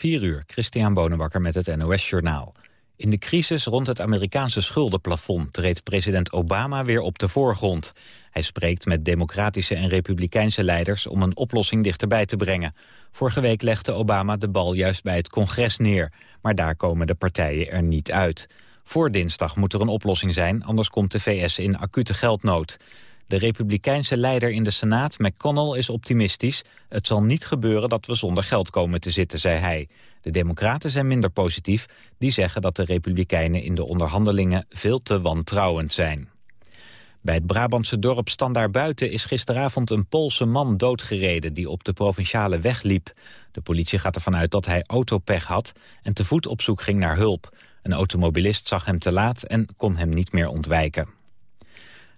4 uur, Christian Bonenbakker met het NOS Journaal. In de crisis rond het Amerikaanse schuldenplafond treedt president Obama weer op de voorgrond. Hij spreekt met democratische en republikeinse leiders om een oplossing dichterbij te brengen. Vorige week legde Obama de bal juist bij het congres neer, maar daar komen de partijen er niet uit. Voor dinsdag moet er een oplossing zijn, anders komt de VS in acute geldnood. De republikeinse leider in de Senaat, McConnell, is optimistisch. Het zal niet gebeuren dat we zonder geld komen te zitten, zei hij. De democraten zijn minder positief. Die zeggen dat de republikeinen in de onderhandelingen veel te wantrouwend zijn. Bij het Brabantse dorp Standaarbuiten is gisteravond een Poolse man doodgereden die op de provinciale weg liep. De politie gaat ervan uit dat hij autopech had en te voet op zoek ging naar hulp. Een automobilist zag hem te laat en kon hem niet meer ontwijken.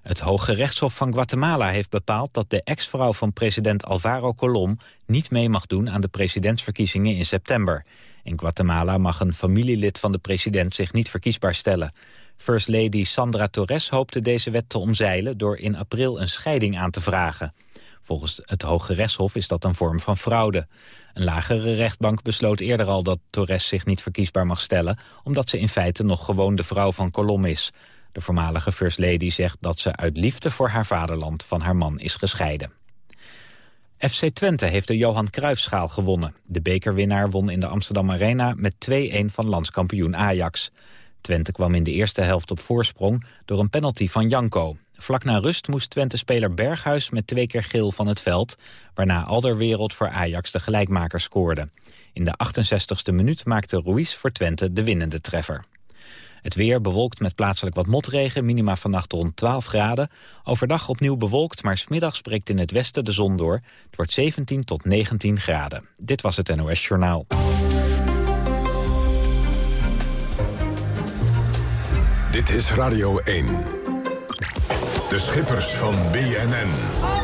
Het Hoge Rechtshof van Guatemala heeft bepaald dat de ex-vrouw van president Alvaro Colom niet mee mag doen aan de presidentsverkiezingen in september. In Guatemala mag een familielid van de president zich niet verkiesbaar stellen. First Lady Sandra Torres hoopte deze wet te omzeilen door in april een scheiding aan te vragen. Volgens het Hoge Rechtshof is dat een vorm van fraude. Een lagere rechtbank besloot eerder al dat Torres zich niet verkiesbaar mag stellen... omdat ze in feite nog gewoon de vrouw van Colom is. De voormalige First Lady zegt dat ze uit liefde voor haar vaderland van haar man is gescheiden. FC Twente heeft de Johan Cruijffschaal gewonnen. De bekerwinnaar won in de Amsterdam Arena met 2-1 van landskampioen Ajax. Twente kwam in de eerste helft op voorsprong door een penalty van Janko. Vlak na rust moest Twente-speler Berghuis met twee keer geel van het veld... waarna Alderwereld voor Ajax de gelijkmaker scoorde. In de 68e minuut maakte Ruiz voor Twente de winnende treffer. Het weer bewolkt met plaatselijk wat motregen, minima vannacht rond 12 graden. Overdag opnieuw bewolkt, maar smiddags breekt in het westen de zon door. Het wordt 17 tot 19 graden. Dit was het NOS Journaal. Dit is Radio 1. De schippers van BNN.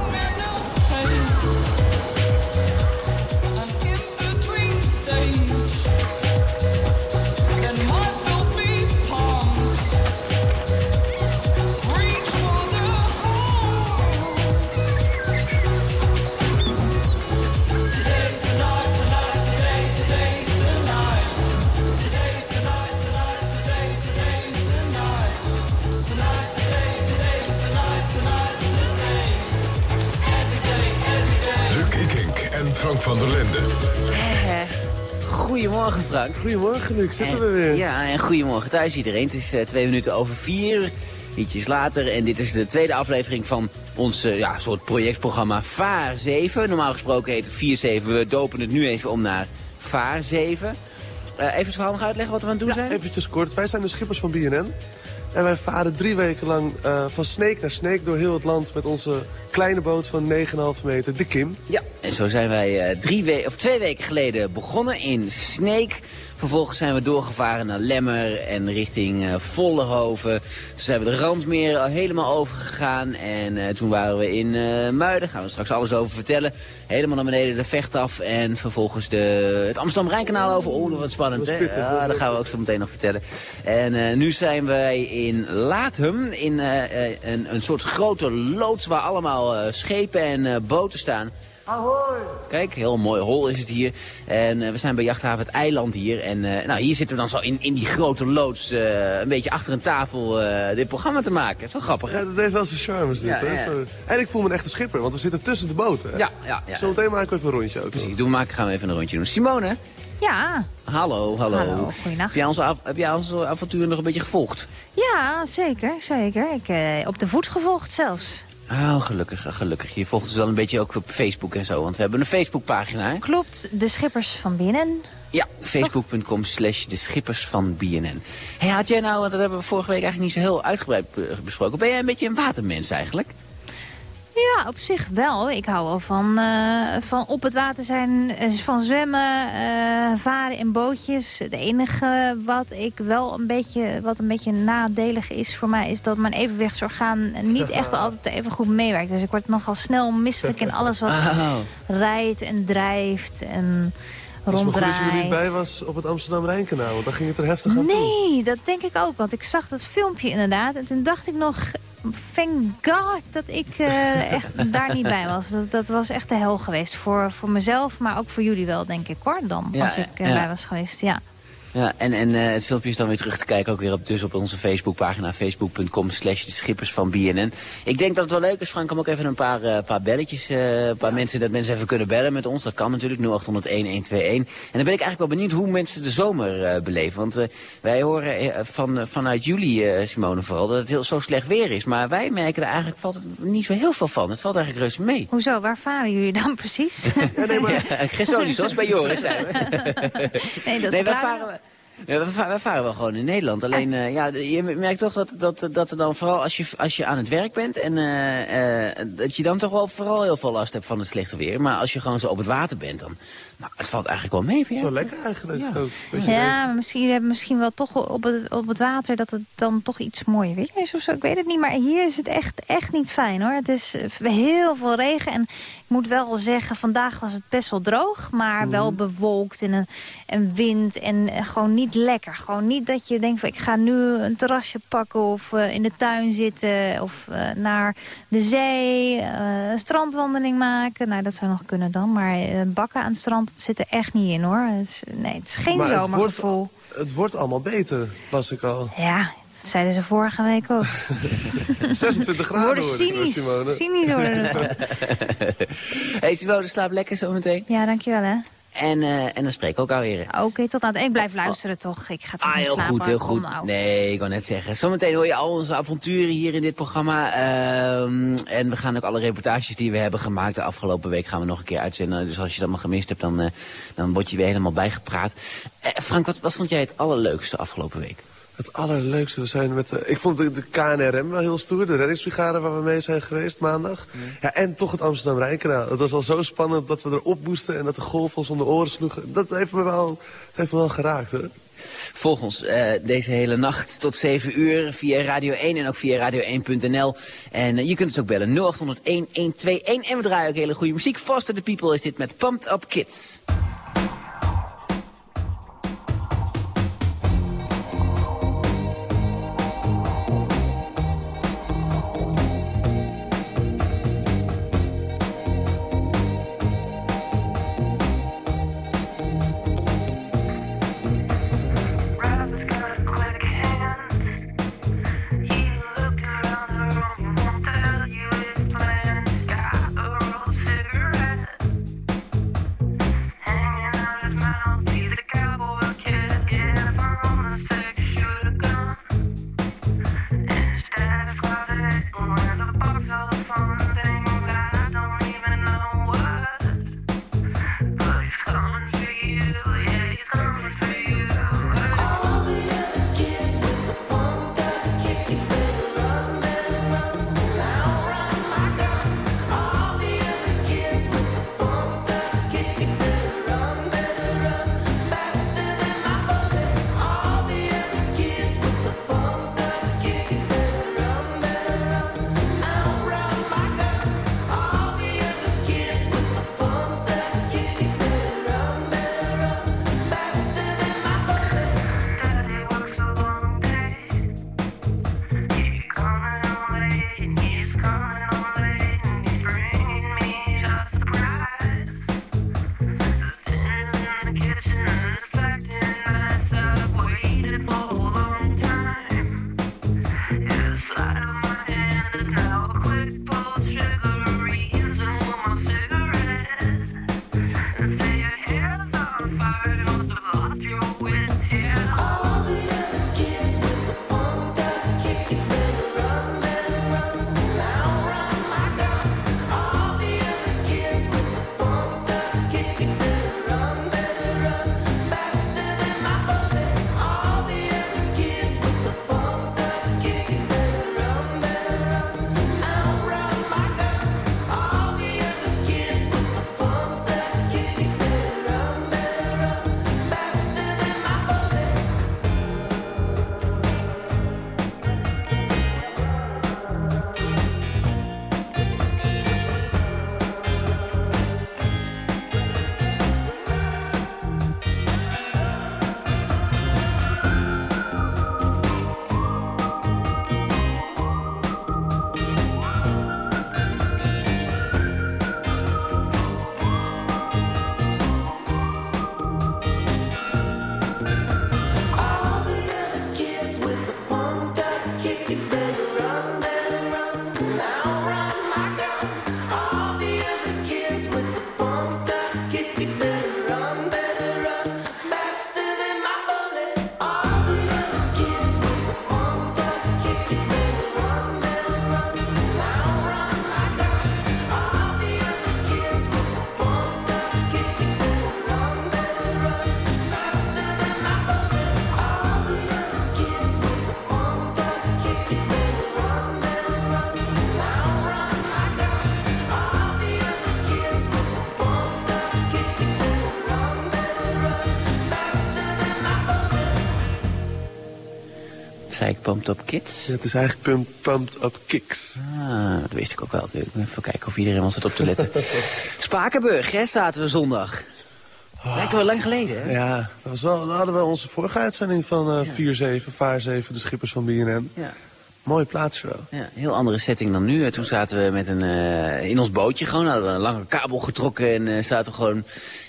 Van der Linden. Goedemorgen Frank. Goedemorgen Luc, zitten we weer. Ja, en goedemorgen thuis iedereen. Het is uh, twee minuten over vier, ietsjes later. En dit is de tweede aflevering van ons uh, ja, soort projectprogramma VAAR 7. Normaal gesproken heet het 4-7. We dopen het nu even om naar VAAR 7. Uh, even het verhaal nog uitleggen wat we aan het doen ja, zijn? eventjes kort. Wij zijn de schippers van BNN. En wij varen drie weken lang uh, van Sneek naar Sneek door heel het land met onze kleine boot van 9,5 meter, de Kim. Ja, en zo zijn wij uh, drie we of twee weken geleden begonnen in Sneek. Vervolgens zijn we doorgevaren naar Lemmer en richting uh, Vollenhoven. Toen zijn we de Randmeer helemaal overgegaan. En uh, toen waren we in uh, Muiden. Daar gaan we straks alles over vertellen. Helemaal naar beneden de vecht af. En vervolgens de, het Amsterdam-Rijnkanaal over. Oeh, wat spannend, hè? Ja, dat gaan we ook zo meteen nog vertellen. En nu zijn wij in Lathum. In een, een soort grote loods waar allemaal schepen en boten staan. Ahoy! Kijk, heel mooi hol is het hier. En uh, we zijn bij Jachthaven het Eiland hier. En uh, nou, hier zitten we dan zo in, in die grote loods uh, een beetje achter een tafel dit programma te maken. Wel grappig, hè? Ja, dat heeft wel zijn charmes dit, Ja, hè? ja. Zo. En ik voel me een echte schipper, want we zitten tussen de boten. Hè? Ja, ja, ja. Zometeen maken we even een rondje ook. Precies, doen we maken, gaan we even een rondje doen. Simone, Ja, hallo, hallo. Hallo, goeienacht. Heb jij onze, av- heb jij onze avontuur nog een beetje gevolgd? ja zeker, zeker. Ik eh, op de voet gevolgd zelfs. Oh, gelukkig, gelukkig. Je volgt ons dan een beetje ook op Facebook en zo, want we hebben een Facebookpagina, hè? Klopt, de schippers van binnen. Ja, facebook.com slash de schippers van BNN. Hey, had jij nou, want dat hebben we vorige week eigenlijk niet zo heel uitgebreid eh, besproken. Ben jij een beetje een watermens eigenlijk? Ja, op zich wel. Ik hou wel van, eh, van op het water zijn, eh, van zwemmen, eh, varen in bootjes. Het enige wat ik wel een beetje, wat een beetje nadelig is voor mij... is dat mijn evenwichtsorgaan niet echt altijd even goed meewerkt. Dus ik word nogal snel misselijk in alles wat Oh. rijdt en drijft en Het is maar goed dat je er niet bij was op het Amsterdam-Rijnkanaal, want dan ging het er heftig aan toe. Nee, dat denk ik ook. Want ik zag dat filmpje inderdaad. En toen dacht ik nog... thank god dat ik uh, echt daar niet bij was. Dat, dat was echt de hel geweest. Voor, voor mezelf, maar ook voor jullie wel, denk ik hoor. Dan, als ik uh, bij was geweest, ja. Ja, en, en uh, het filmpje is dan weer terug te kijken, ook weer op, dus op onze Facebookpagina, facebook.com slash de schippers van BNN. Ik denk dat het wel leuk is, Frank, om ook even een paar, uh, paar belletjes, uh, een paar mensen, dat mensen even kunnen bellen met ons. Dat kan natuurlijk, 0800-1121. En dan ben ik eigenlijk wel benieuwd hoe mensen de zomer beleven. Want wij horen van, vanuit jullie, Simone vooral, dat het heel zo slecht weer is. Maar wij merken er eigenlijk valt niet zo heel veel van. Het valt eigenlijk reuze mee. Hoezo, waar varen jullie dan precies? ja, nee, maar... ja, zoals bij Joris zijn we. nee, dat nee, wij varen... Ja, we, varen, we varen wel gewoon in Nederland. Alleen, uh, ja, je merkt toch dat, dat, dat er dan vooral als je, als je aan het werk bent... en uh, uh, dat je dan toch wel vooral heel veel last hebt van het slechte weer. Maar als je gewoon zo op het water bent, dan... Nou, het valt eigenlijk wel mee voor Zo lekker eigenlijk. Ja, ook, ja maar misschien, je hebt misschien wel toch op het, op het water... dat het dan toch iets mooier weer is of zo. Ik weet het niet, maar hier is het echt, echt niet fijn, hoor. Het is heel veel regen en moet wel zeggen... vandaag was het best wel droog, maar mm. wel bewolkt en een, een wind... en gewoon niet lekker. Gewoon niet dat je denkt, van, ik ga nu een terrasje pakken... of uh, in de tuin zitten of uh, naar de zee, uh, een strandwandeling maken. Nou, dat zou nog kunnen dan, maar bakken aan het strand het zit er echt niet in, hoor. Het is, nee, het is geen maar zomergevoel. Het wordt, het wordt allemaal beter, las ik al. Ja, dat zeiden ze vorige week ook. 26 graden worden cynisch. Simone. Cynisch worden hey Simone, slaap lekker zometeen. Ja, dankjewel hè. En, uh, en dan spreek ik ook alweer. Oké, okay, tot aan het eind. Blijf luisteren toch. Ik ga toch ah, heel slapen. goed, heel goed. Nou. Nee, ik wou net zeggen. Zometeen hoor je al onze avonturen hier in dit programma. Uh, en we gaan ook alle reportages die we hebben gemaakt de afgelopen week gaan we nog een keer uitzenden. Dus als je dat maar gemist hebt, dan, uh, dan word je weer helemaal bijgepraat. Uh, Frank, wat, wat vond jij het allerleukste afgelopen week? Het allerleukste, we zijn met de, ik vond de, de, KNRM wel heel stoer. De reddingsbrigade waar we mee zijn geweest maandag. Ja, ja en toch het Amsterdam-Rijnkanaal. Het was al zo spannend dat we erop moesten en dat de golf ons om de oren sloegen. Dat heeft me wel, heeft me wel geraakt. Hè? Volg ons uh, deze hele nacht tot 7 uur via Radio 1 en ook via radio1.nl. En uh, je kunt ons ook bellen 0800 1121. En we draaien ook hele goede muziek. Foster the People is dit met Pumped Up Kids. Pumped Up Kids? Ja, het is eigenlijk pump, Pumped Up Kicks. Ah, dat wist ik ook wel. Even kijken of iedereen was het op te letten. Spakenburg, hè, zaten we zondag. Lijkt wel lang geleden, hè? Ja, dat was wel, dan hadden we onze vorige uitzending van eh 4-7, Vaar 7, de schippers van BNN. Ja. Mooi plaatsje wel. Ja, heel andere setting dan nu. Toen zaten we met een, eh, in ons bootje gewoon, hadden we een lange kabel getrokken en eh, zaten we gewoon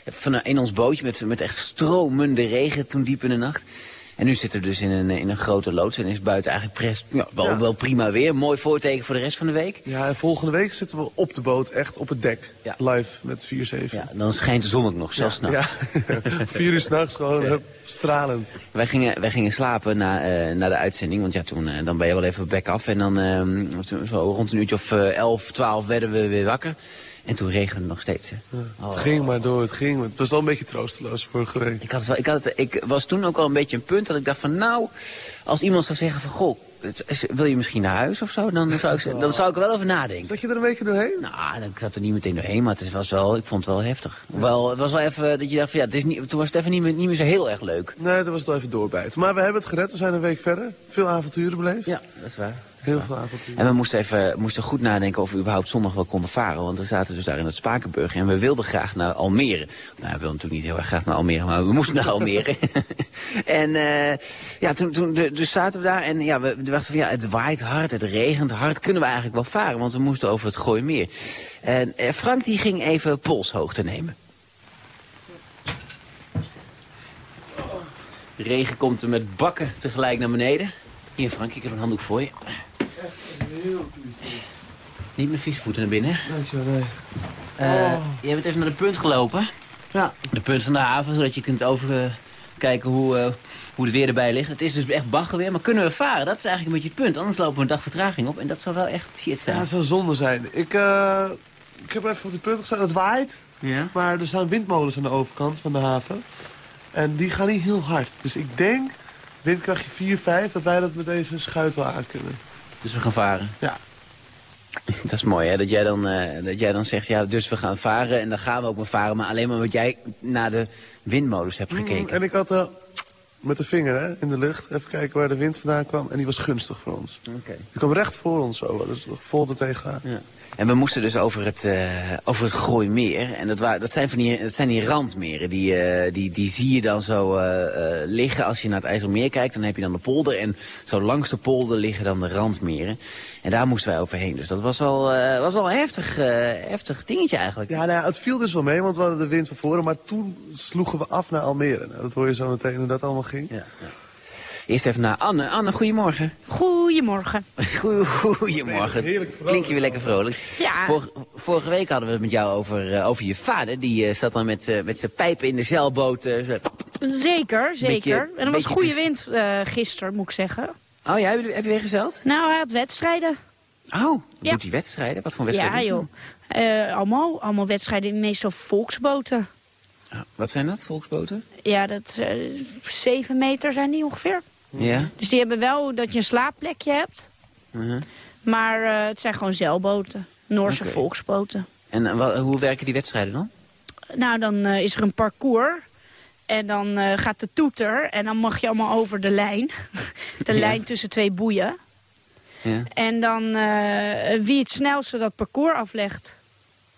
van, in ons bootje met, met echt stromende regen toen diep in de nacht. En nu zitten we dus in een, in een grote loods en is buiten eigenlijk pres, ja, wel, Ja. wel prima weer. Mooi voorteken voor de rest van de week. Ja, en volgende week zitten we op de boot, echt op het dek. Ja. Live met 4-7. Ja, dan schijnt de zon ook nog, zelfs s'nachts. Ja, vier uur s'nachts gewoon hup, stralend. Wij gingen, wij gingen slapen na, eh, na de uitzending, want ja, toen eh, dan ben je wel even back af. En dan ehm, zo rond een uurtje of eh, 11, 12 werden we weer wakker. En toen regende het nog steeds. Hè. Oh. Het ging maar door, het ging. Het was wel een beetje troosteloos vorige week. Ik, had het wel, ik, had het, ik was toen ook al een beetje een punt dat ik dacht van nou, als iemand zou zeggen van goh, het wil je misschien naar huis of zo, dan zou ik, dan zou ik er wel over nadenken. Zat je er een weekje doorheen? Nou, ik zat er niet meteen doorheen, maar het was wel, ik vond het wel heftig. Wel, het was wel even dat je dacht van ja, het is niet, toen was het even niet meer, niet meer zo heel erg leuk. Nee, dat was het wel even doorbijten. Maar we hebben het gered, we zijn een week verder. Veel avonturen beleefd. Ja, dat is waar. Heel veel. En we moesten, even, moesten goed nadenken of we überhaupt zondag wel konden varen. Want we zaten dus daar in het Spakenburg en we wilden graag naar Almere. Nou, we wilden natuurlijk niet heel erg graag naar Almere, maar we moesten naar Almere. en eh, ja, toen, toen dus zaten we daar en ja, we, we dachten van ja, het waait hard, het regent hard. Kunnen we eigenlijk wel varen, want we moesten over het Gooimeer. En eh, Frank die ging even polshoogte nemen. De regen komt er met bakken tegelijk naar beneden. Hier Frank, ik heb een handdoek voor je. Niet met vieze voeten naar binnen. Dankjewel, nee. Eh, Jij bent even naar de punt gelopen. Ja, De punt van de haven, zodat je kunt overkijken hoe, eh, hoe het weer erbij ligt. Het is dus echt baggerweer, maar kunnen we varen? Dat is eigenlijk een beetje het punt. Anders lopen we een dag vertraging op en dat zou wel echt shit ja, zijn. het zou zonde zijn. Ik, eh, ik heb even op die punt gestaan. Het waait, Ja? maar er staan windmolens aan de overkant van de haven. En die gaan niet heel hard. Dus ik denk, windkrachtje 4, 5, dat wij dat met deze schuit wel aan kunnen. Dus we gaan varen. Ja. Dat is mooi hè, dat jij, dan, eh, dat jij dan zegt, ja, dus we gaan varen en dan gaan we ook maar varen. Maar alleen maar omdat jij naar de windmolens hebt gekeken. En ik had eh, met de vinger hè, in de lucht even kijken waar de wind vandaan kwam. En die was gunstig voor ons. Oké. Die kwam recht voor ons zo, dus vol er tegenaan. Ja. En we moesten dus over het, eh over het Gooimeer. En dat, dat, zijn van die, dat zijn die randmeren. Die, eh, die, die zie je dan zo eh, liggen. Als je naar het IJsselmeer kijkt, dan heb je dan de polder. En zo langs de polder liggen dan de randmeren. En daar moesten wij overheen. Dus dat was wel, was wel een heftig, heftig dingetje eigenlijk. Ja, nou ja, het viel dus wel mee, want we hadden de wind van voren. Maar toen sloegen we af naar Almere. Nou, dat hoor je zo meteen hoe dat allemaal ging. Ja, ja. Eerst even naar Anne. Anne, goedemorgen. Goedemorgen. Goedemorgen. Klink je weer lekker vrolijk. Ja. Vorige, vorige week hadden we het met jou over, eh, over je vader. Die eh, zat dan met, eh, met zijn pijpen in de zeilboot. zo- Zeker, zeker. en er was goede te- wind eh gisteren, moet ik zeggen. Oh ja, heb je, heb je weer gezeild? Nou, hij had wedstrijden. Oh, Ja. doet hij wedstrijden? Wat voor Ja, wedstrijden? doet joh. Eh, allemaal, allemaal wedstrijden, meestal volksboten. wat zijn dat, volksboten? Ja, dat eh, zeven meter zijn die ongeveer. Ja. Dus die hebben wel dat je een slaapplekje hebt. Mhm. Maar eh, het zijn gewoon zeilboten. Noorse volksboten. En eh, hoe werken die wedstrijden dan? Nou, dan eh, is er een parcours. En dan gaat de toeter. En dan mag je allemaal over de lijn. de Ja. lijn tussen twee boeien. Ja. En dan wie het snelste dat parcours aflegt.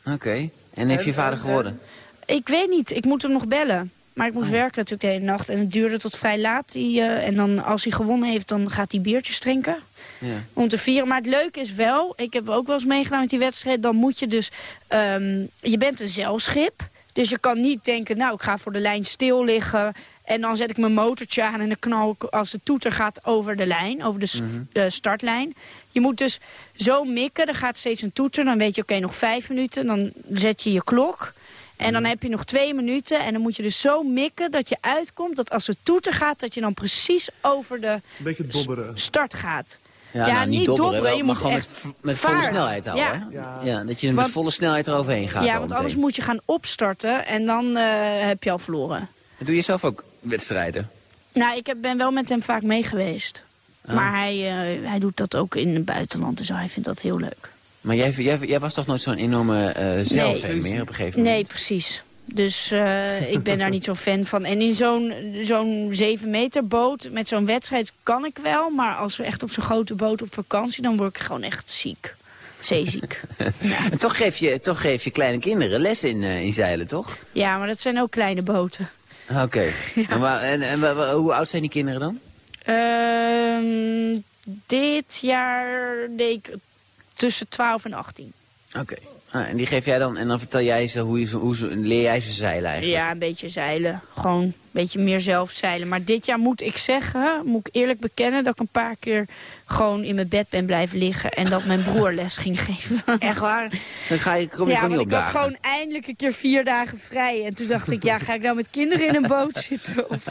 Oké. En heeft je vader en- geworden? Ik weet niet, ik moet hem nog bellen. Maar ik moest Oh. werken natuurlijk de hele nacht. En het duurde tot vrij laat. Die, eh, en dan, als hij gewonnen heeft, dan gaat hij biertjes drinken. Ja. Om te vieren. Maar het leuke is wel, ik heb ook wel eens meegedaan met die wedstrijd. Dan moet je dus, ehm, je bent een zeilschip. Dus je kan niet denken, nou ik ga voor de lijn stil liggen. En dan zet ik mijn motortje aan en dan knal ik als de toeter gaat over de lijn. Over de s- eh, startlijn. Je moet dus zo mikken, er gaat steeds een toeter. Dan weet je, oké, nog vijf minuten. Dan zet je je klok. En dan heb je nog twee minuten. En dan moet je dus zo mikken dat je uitkomt dat als de toeter gaat... dat je dan precies over de start gaat. Ja, Ja, nou, niet dobberen, je maar moet gewoon echt met, met volle snelheid houden. Ja. hè? Ja. Ja, dat je er met volle snelheid eroverheen gaat. ja, want anders moet je gaan opstarten en dan eh, heb je al verloren. Doe je zelf ook wedstrijden? Nou, ik heb, ben wel met hem vaak mee geweest. Ah. Maar hij, eh, hij doet dat ook in het buitenland en zo. Hij vindt dat heel leuk. Maar jij, jij, jij was toch nooit zo'n enorme eh zelfheen meer op een gegeven moment? Nee, precies. Dus eh, ik ben daar niet zo fan van. En in zo'n zo'n 7 meter boot met zo'n wedstrijd kan ik wel. Maar als we echt op zo'n grote boot op vakantie, dan word ik gewoon echt ziek. Zeeziek. En toch geef, je, toch geef je kleine kinderen les in, eh, in zeilen, toch? Ja, maar dat zijn ook kleine boten. Oké. En, en, hoe oud zijn die kinderen dan? Ehm, dit jaar deed ik tussen 12 en 18. Oké. Ah, en die geef jij dan, en dan vertel jij ze hoe, je ze, hoe ze, leer jij ze zeilen eigenlijk? Ja, een beetje zeilen. Gewoon beetje meer zelf zeilen. Maar dit jaar moet ik zeggen, moet ik eerlijk bekennen... dat ik een paar keer gewoon in mijn bed ben blijven liggen... en dat mijn broer les ging geven. Echt waar? Dan ga je, kom je ja, gewoon niet ik op had gewoon eindelijk een keer vier dagen vrij. En toen dacht ik, ja, ga ik nou met kinderen in een boot zitten? Of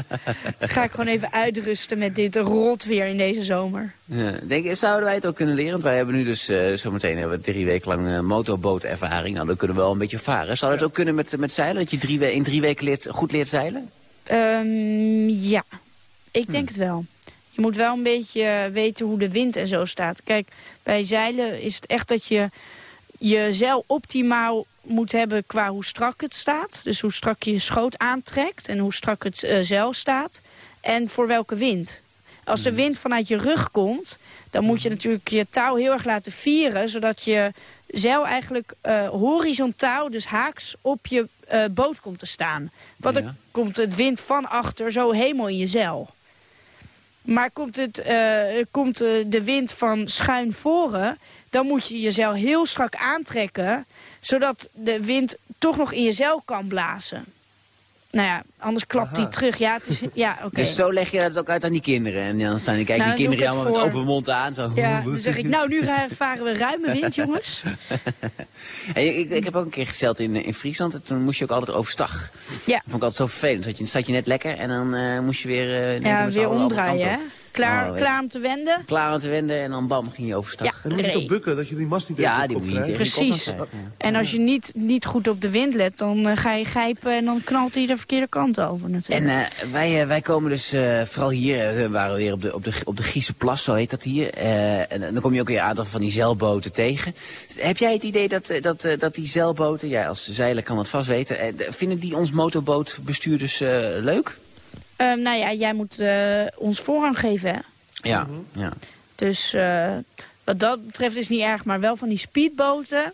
ga ik gewoon even uitrusten met dit rot weer in deze zomer? Ja, denk, zouden wij het ook kunnen leren? Want wij hebben nu dus eh, zometeen hebben we drie weken lang eh, motorbootervaring. Nou, dan kunnen we wel een beetje varen. Zou dat ook kunnen met, met zeilen? Dat je drie in drie weken leert, goed leert zeilen? Ehm, ja, ik denk het wel. Je moet wel een beetje weten hoe de wind en zo staat. Kijk, bij zeilen is het echt dat je je zeil optimaal moet hebben qua hoe strak het staat. Dus hoe strak je je schoot aantrekt en hoe strak het eh, zeil staat. En voor welke wind. Als de wind vanuit je rug komt, dan moet je natuurlijk je touw heel erg laten vieren... zodat je zeil eigenlijk eh, horizontaal, dus haaks, op je eh, boot komt te staan. Want Ja. dan komt het wind van achter zo helemaal in je zeil. Maar komt, het, eh, komt eh, de wind van schuin voren, dan moet je je zeil heel strak aantrekken... zodat de wind toch nog in je zeil kan blazen. Nou ja, anders klapt hij terug. Ja, het is, ja oké. Dus zo leg je dat ook uit aan die kinderen. En dan staan die, kijken Nou, die dan kinderen allemaal met open mond aan. Zo. Ja, dan zeg ik, nou, nu varen we ruime wind, jongens. En ik, ik heb ook een keer gezeild in, in Friesland. En toen moest je ook altijd overstag. Ja. Dat vond ik altijd zo vervelend. Dat je, zat je net lekker en dan eh, moest je weer... eh, keer Ja, weer omdraaien, hè? Klaar, Oh, klaar om te wenden? Klaar om te wenden en dan bam, ging je overstag. Ja, En dan moet je toch bukken, dat je die mast niet Ja, die moet je niet Precies. En als je niet, niet goed op de wind let, dan eh, ga je grijpen en dan knalt hij de verkeerde kant over En natuurlijk. eh, wij, eh, wij komen dus eh, vooral hier, waren we weer op de, op de, op de Giese Plas, zo heet dat hier. Eh, en dan kom je ook weer een aantal van die zeilboten tegen. Heb jij het idee dat, dat, dat die zeilboten, ja, als zeiler kan dat vast weten, de- vinden die ons motorbootbestuurders eh, leuk? Ehm, nou ja, jij moet eh, ons voorrang geven, hè? Ja, ja. Dus eh, wat dat betreft is niet erg, maar wel van die speedboten.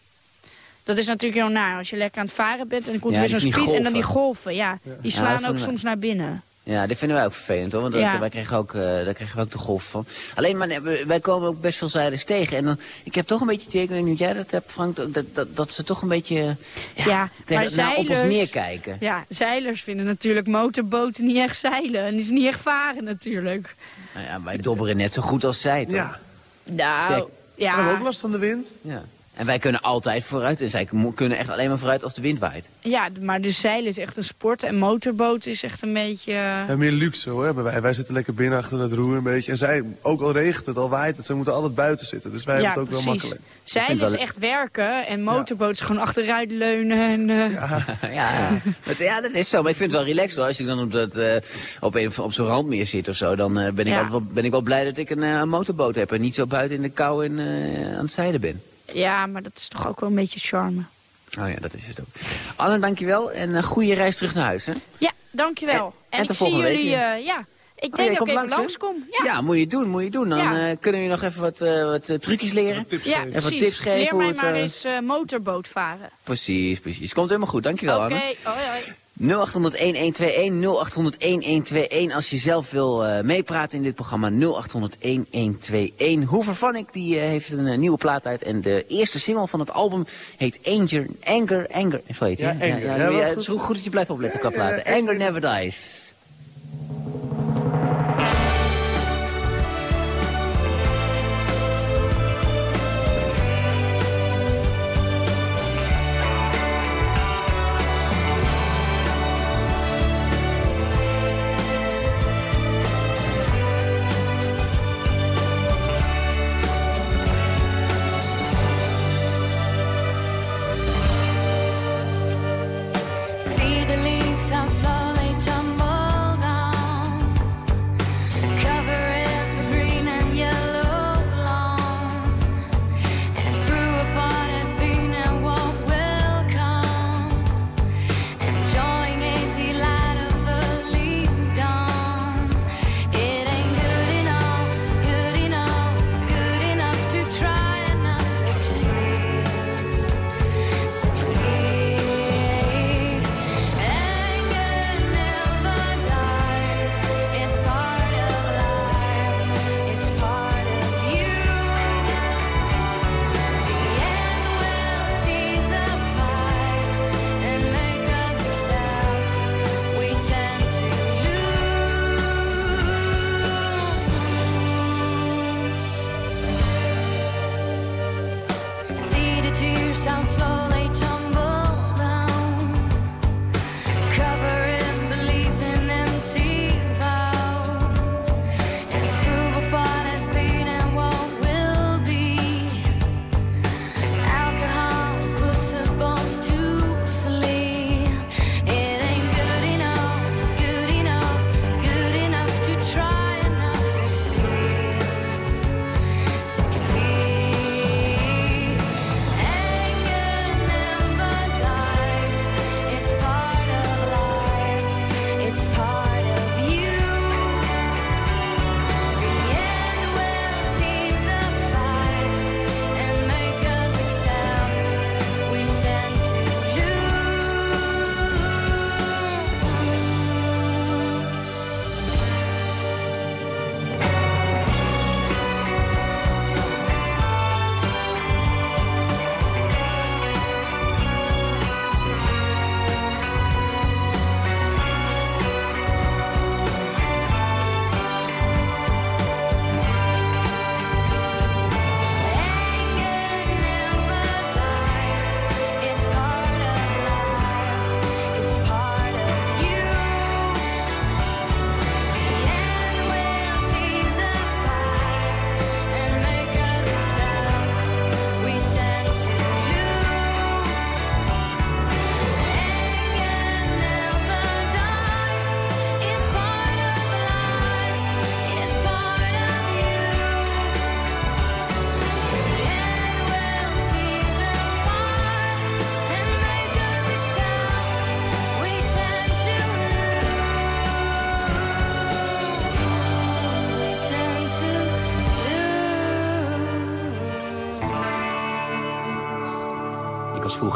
Dat is natuurlijk heel naar als je lekker aan het varen bent en dan komt Ja, er weer zo'n speed en dan die golven. Ja, die slaan ook soms naar binnen. Ja, dit vinden wij ook vervelend hoor, want Ja. daar, wij kregen ook, eh, daar kregen we ook de golf van. Alleen maar wij komen ook best veel zeilers tegen. En dan, ik heb toch een beetje niet hoe jij dat hebt Frank, dat, dat, dat ze toch een beetje ja, Ja, tegen, maar nou, op ons zeilers- neerkijken. Ja, zeilers vinden natuurlijk motorboten niet echt zeilen. En is niet echt varen natuurlijk. Nou ja, wij dobberen net zo goed als zij toch? Ja, Nou, Sterk. we hebben ja, ook last van de wind. Ja. En wij kunnen altijd vooruit. En zij kunnen echt alleen maar vooruit als de wind waait. ja, maar dus zeilen is echt een sport. En motorboot is echt een beetje... Ja, meer luxe hoor, hebben wij. Wij zitten lekker binnen achter het roer een beetje. En zij, ook al regent het, al waait het, ze moeten altijd buiten zitten. Dus wij ja, hebben het ook wel makkelijk. Zeilen is wel- echt werken. En motorboot is gewoon achteruit leunen. En, eh, ja, Dat, ja, dat is zo. Maar ik vind het wel relaxed hoor. Als ik dan op, dat, eh, op, een, op zo'n randmeer zit of zo, dan eh, ben, ik Ja. altijd wel, ben ik wel blij dat ik een, eh, een motorboot heb. En niet zo buiten in de kou en, eh, aan het zeilen ben. Ja, maar dat is toch ook wel een beetje charme. Oh ja, dat is het ook. Anne, dankjewel. En een goede reis terug naar huis. Hè? Ja, dankjewel. En- En, en ik tot zie volgende week jullie... eh, ja, ik Oh, denk dat komt ik even langs, langskom. Ja. Ja, moet je doen, moet je doen. Dan Ja. eh, kunnen we je nog even wat, eh, wat eh, trucjes leren. Tips ja geven. Even precies. tips geven Leer mij het, maar eh, eens eh, motorboot varen. Precies, precies. Komt helemaal goed. Dankjewel, Oké, Anne. hoi hoi. 0800-1121, 0800-1121. Als je zelf wil eh, meepraten in dit programma, 0800-1121. Hoover Vanik die eh, heeft een eh, nieuwe plaat uit. En de eerste single van het album heet Anger, Anger, Anger. Zo heet Ja. Ja, Ja, het is goed, dat je blijft opletten qua platen. Anger Never Dies.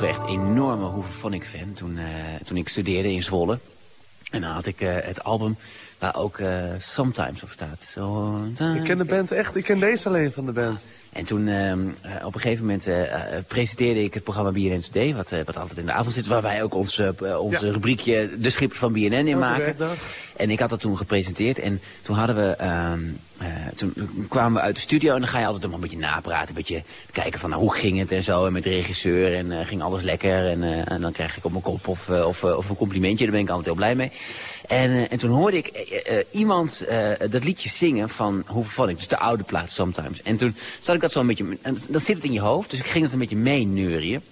Echt enorme Hoevenphonic fan toen, uh, toen ik studeerde in Zwolle. En dan had ik uh, het album waar ook uh, Sometimes op staat. So, ik ken de band echt, ik ken deze alleen van de band. En toen uh, op een gegeven moment uh, presenteerde ik het programma BNN Today, wat, wat altijd in de avond zit, waar wij ook ons, ja. rubriekje De Schipper van BNN in maken. En ik had dat toen gepresenteerd en toen hadden we, ehm, toen kwamen we uit de studio en dan ga je altijd een beetje napraten, een beetje kijken van nou, hoe ging het en zo, en met de regisseur en ging alles lekker en, en, dan krijg ik op mijn kop of, of, of een complimentje, daar ben ik altijd heel blij mee. En, uh, en toen hoorde ik uh, iemand dat liedje zingen van Hoeveel van ik, dus de oude plaat Sometimes. En toen zat ik dat zo een beetje, en dan zit het in je hoofd, dus ik ging het een beetje mee neurien.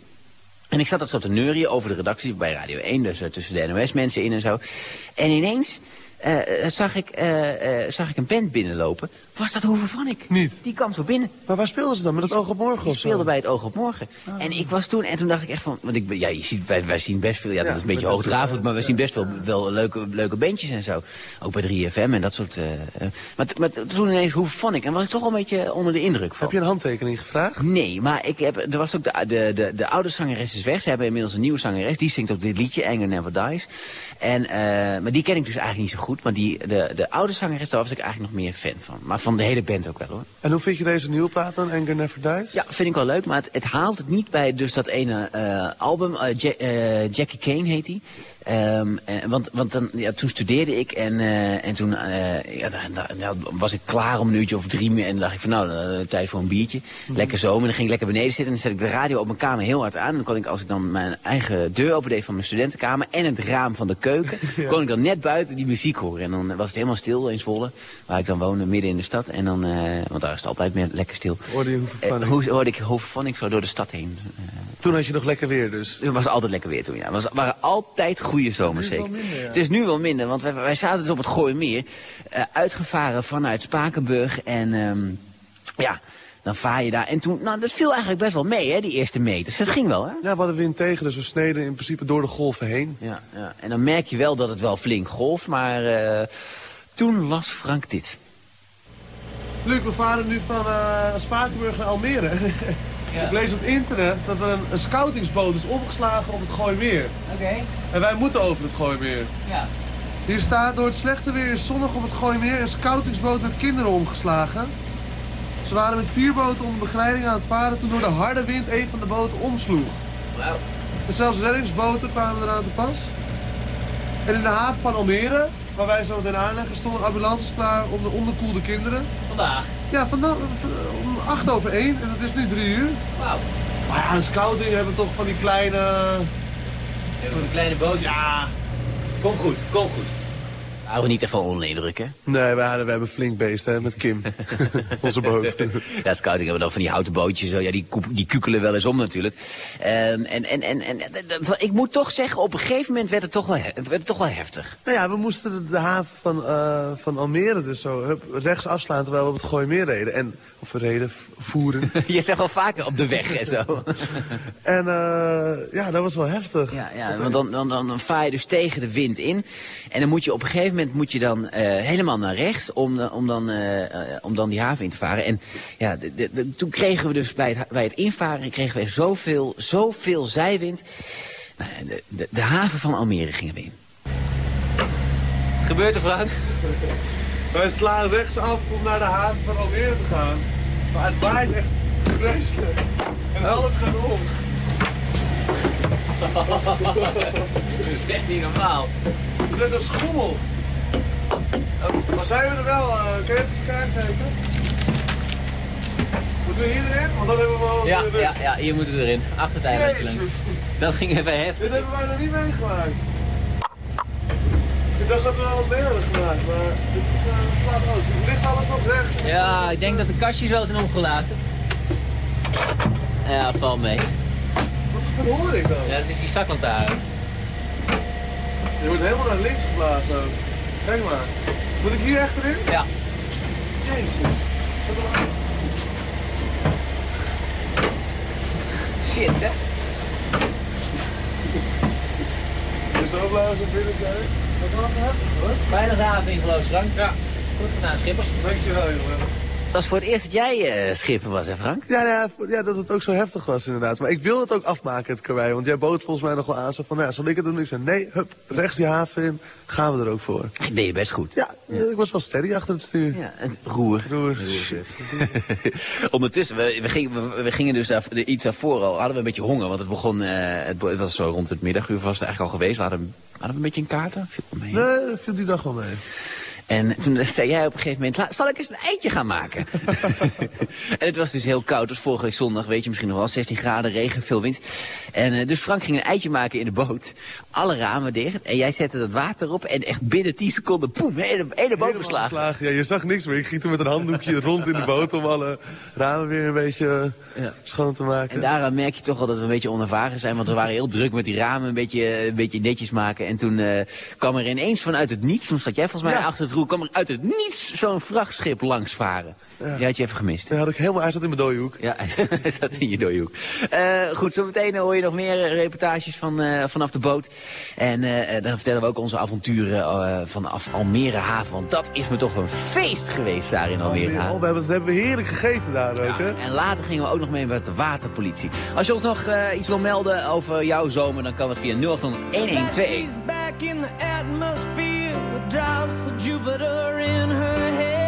En ik zat dat zo te neurien over de redactie bij Radio 1, dus tussen de NOS-mensen in en zo. En ineens zag, ik, uh, zag ik een band binnenlopen. Was dat Hoeven van ik? Niet. Die kwam zo binnen. Maar waar speelden ze dan? Met het oog op morgen Die speelden bij het oog op morgen. Ah. En ik was toen, en toen dacht ik echt van, want ik, ja, je ziet, wij, wij zien best veel, ja, dat is een beetje hoogdravend, maar we zien best wel, wel leuke, leuke bandjes en zo. Ook bij 3FM en dat soort, maar, maar toen ineens Hoeven van ik, en was ik toch al een beetje onder de indruk van. Heb je een handtekening gevraagd? Nee, maar ik heb, er was ook de, de, de, de oude zangeres is weg. Ze hebben inmiddels een nieuwe zangeres, die zingt ook dit liedje, Anger Never Dies. En, maar die ken ik dus eigenlijk niet zo goed, maar die, de, de, oude zangeres, daar was ik eigenlijk nog meer fan van. Maar van de hele band ook wel hoor. En hoe vind je deze nieuwe plaat dan, Anger Never Dies? Ja, vind ik wel leuk, maar het, het haalt het niet bij dus dat ene uh, album. Uh, ja, uh, Jackie Kane heet die. Um, want, want dan, ja, toen studeerde ik en, uh, en toen uh, ja, dan, dan, was ik klaar om een uurtje of drie meer. En dan dacht ik van nou, uh, tijd voor een biertje. Mm. Lekker zomer. En dan ging ik lekker beneden zitten en dan zet ik de radio op mijn kamer heel hard aan. En dan kon ik, als ik dan mijn eigen deur opendeed van mijn studentenkamer en het raam van de keuken, ja. kon ik dan net buiten die muziek horen. En dan was het helemaal stil in Zwolle, waar ik dan woonde, midden in de stad. En dan, want daar is het altijd meer lekker stil. Hoorde je hoe hoe, hoorde ik hoe van ik zo door de stad heen. toen had je nog lekker weer dus? Het was altijd lekker weer toen, ja. Het waren altijd goede zomers, zeker. Minder, ja. Het is nu wel minder, want wij, wij zaten dus op het Gooimeer. Uh, uitgevaren vanuit Spakenburg. En um, ja, dan vaar je daar. En toen, nou, dat viel eigenlijk best wel mee, hè, die eerste meters. Dat ging wel, hè? Ja, we hadden wind tegen, dus we sneden in principe door de golven heen. Ja, ja. en dan merk je wel dat het wel flink golft, maar uh, toen las Frank dit. Luc, we varen nu van uh, Spakenburg naar Almere. Ja. Ik lees op internet dat er een, een scoutingsboot is omgeslagen op het Gooimeer. Oké. Okay. En wij moeten over het Gooimeer. Ja. Hier staat door het slechte weer is zonnig op het Gooimeer een scoutingsboot met kinderen omgeslagen. Ze waren met vier boten onder begeleiding aan het varen toen door de harde wind een van de boten omsloeg. Wauw. En zelfs reddingsboten kwamen eraan te pas. En in de haven van Almere, waar wij zo meteen aanleggen, stonden ambulances klaar om de onderkoelde kinderen. Vandaag? Ja, vandaag om acht over één en het is nu drie uur. Wauw. Maar ja, de scouting hebben toch van die kleine... Van die kleine bootjes. Ja. Kom goed, kom goed. We houden niet echt van onderdruk, hè? Nee, we, hadden- we hebben flink beest, hè, met Kim. Onze boot. Ja, scouting hebben dan van die houten bootjes. Zo. Ja, die, die kukelen wel eens om natuurlijk. Ehm, en, en, en, en ik moet toch zeggen, op een gegeven moment werd het toch wel, he- werd het toch wel heftig. Nou ja, we moesten de, de haven van, eh, van Almere dus zo hup, rechts afslaan terwijl we op het Gooimeer reden. En, of we reden, voeren. Je zegt wel vaker op de weg en zo. en eh, ja, dat was wel heftig. Ja, ja want dan, dan, dan, dan vaar je dus tegen de wind in. En dan moet je op een gegeven moment moet je dan eh, helemaal naar rechts om, eh, om, dan, eh, om dan die haven in te varen. En ja, de, de- de- toen kregen we dus bij het, bij het invaren kregen we zoveel, zoveel zijwind. Nou, de, de, de haven van Almere gingen we in. Wat gebeurt er, Frank? Wij slaan rechts af om naar de haven van Almere te gaan. Maar het waait echt vreselijk. En alles gaat om. Dat is echt niet normaal. Het is echt een schommel. Oh, maar zijn we er wel? eh, kun je even op de kaart kijken? Moeten we hier erin? Want dan hebben we wel Ja, ja, ja, hier moeten we erin. Achtertuin langs. Dat ging even heftig. Dit hebben wij nog niet meegemaakt. Ik dacht dat we wel wat mee hadden gemaakt, maar dit is, eh, het slaat alles. Ligt alles nog rechts? Ja, ik denk dat de kastjes wel zijn omgelazen. Ja, valt mee. Wat, wat hoor ik dan? Ja, dat is die zaklantaarn. Je wordt helemaal naar links geblazen ook. Kijk maar. Moet ik hier achterin? Ja. Jezus. Shit, hè? Dus zo blazen binnen zijn. Dat is wel heftig hoor. De haven in geloof Frank. Ja. Goed gedaan, schipper. Dankjewel jongen. Het was voor het eerst dat jij eh, schipper was, hè Frank? Ja, ja, voor- ja, dat het ook zo heftig was inderdaad. Maar ik wilde het ook afmaken, het karwei. Want jij bood volgens mij nog wel aan. Zo van, nou ja, zal ik het doen? Ik zei, nee, hup, rechts die haven in. Gaan we er ook voor. Dat deed je best goed. Ja, ik was wel steady achter het stuur. Ja, roer. Roer. Shit. Ondertussen, we, we, gingen, we, gingen dus daar, iets daarvoor al, hadden we een beetje honger. Want het begon, eh, het, het was zo rond het middaguur, was het eigenlijk al geweest. We hadden, hadden we een beetje een kaarten? Viel mee. Nee, dat viel die dag wel mee. En toen zei jij op een gegeven moment, "La- zal ik eens een eitje gaan maken? en het was dus heel koud, het was vorige week zondag, weet je misschien nog wel, 16 graden, regen, veel wind. En eh, dus Frank ging een eitje maken in de boot, alle ramen dicht. En jij zette dat water op en echt binnen 10 seconden, poem, hele, hele boot beslagen. Beslagen. Ja, je zag niks meer. Ik ging toen met een handdoekje rond in de boot om alle ramen weer een beetje eh, Ja. schoon te maken. En daaraan merk je toch wel dat we een beetje onervaren zijn. Want we waren heel druk met die ramen een beetje, een beetje netjes maken. En toen eh, kwam er ineens vanuit het niets, toen zat jij volgens mij Ja. achter het roer, kwam er uit het niets zo'n vrachtschip langs Die had je even gemist. Ja, had ik helemaal, hij zat in mijn dooihoek. Ja, hij zat in je dooihoek. Eh goed, zometeen hoor je nog meer reportages van, eh, vanaf de boot. En eh, eh, dan vertellen we ook onze avonturen eh, vanaf Almere Haven. Want dat is me toch een feest geweest daar in Almere Oh, Haven. we hebben, dat hebben we heerlijk gegeten daar ook, hè? Ja, en later gingen we ook nog mee met de waterpolitie. Als je ons nog iets wil melden over jouw zomer, dan kan het via 0800 1121. She's back in the atmosphere with drops of Jupiter in her head.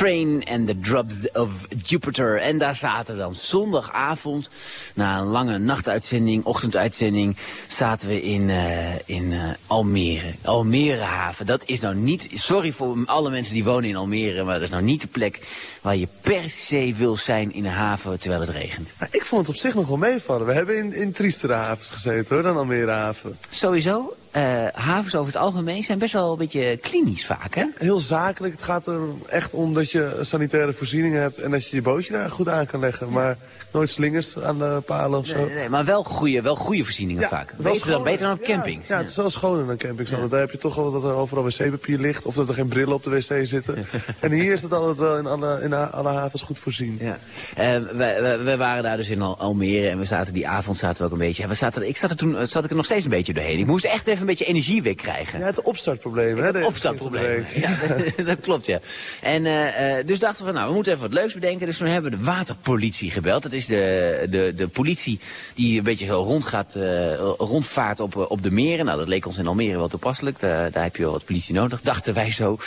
Train and the Drops of Jupiter. En daar zaten we dan zondagavond, na een lange nachtuitzending, ochtenduitzending, zaten we in, eh, in eh, Almere. Almere haven. Dat is nou niet, sorry voor alle mensen die wonen in Almere, maar dat is nou niet de plek waar je per se wil zijn in een haven terwijl het regent. Ik vond het op zich nog wel meevallen. We hebben in, in triestere havens gezeten hoor, dan Almere haven. Sowieso, eh, havens over het algemeen zijn best wel een beetje klinisch vaak, hè? Heel zakelijk. Het gaat er echt om dat je sanitaire voorzieningen hebt en dat je je bootje daar goed aan kan leggen. Maar nooit slingers aan de palen of zo. Nee, nee, maar wel goede, wel goede voorzieningen vaak. wel Beter dan, beter dan op Ja, camping. Ja, het is wel schoner dan campings. dan. Daar heb je toch wel dat er overal wc-papier ligt. Of dat er geen brillen op de wc zitten. en hier is het altijd wel in alle, in alle havens goed voorzien. Ja. Eh, we, we, we waren daar dus in Al- Almere en we zaten die avond zaten we ook een beetje. ja, We zaten, ik zat er toen zat ik er nog steeds een beetje doorheen. Ik moest echt even een beetje energie weer krijgen. Ja, het opstartprobleem. hè, de- Opstapprobleem. Ja, dat, klopt, ja. En eh, eh, dus dachten we, nou, we moeten even wat leuks bedenken. Dus toen hebben we de waterpolitie gebeld. Dat is de, de, de politie die een beetje zo rondgaat, eh, rondvaart op, op de meren. Nou, dat leek ons in Almere wel toepasselijk. Daar, daar heb je wel wat politie nodig, dachten wij zo.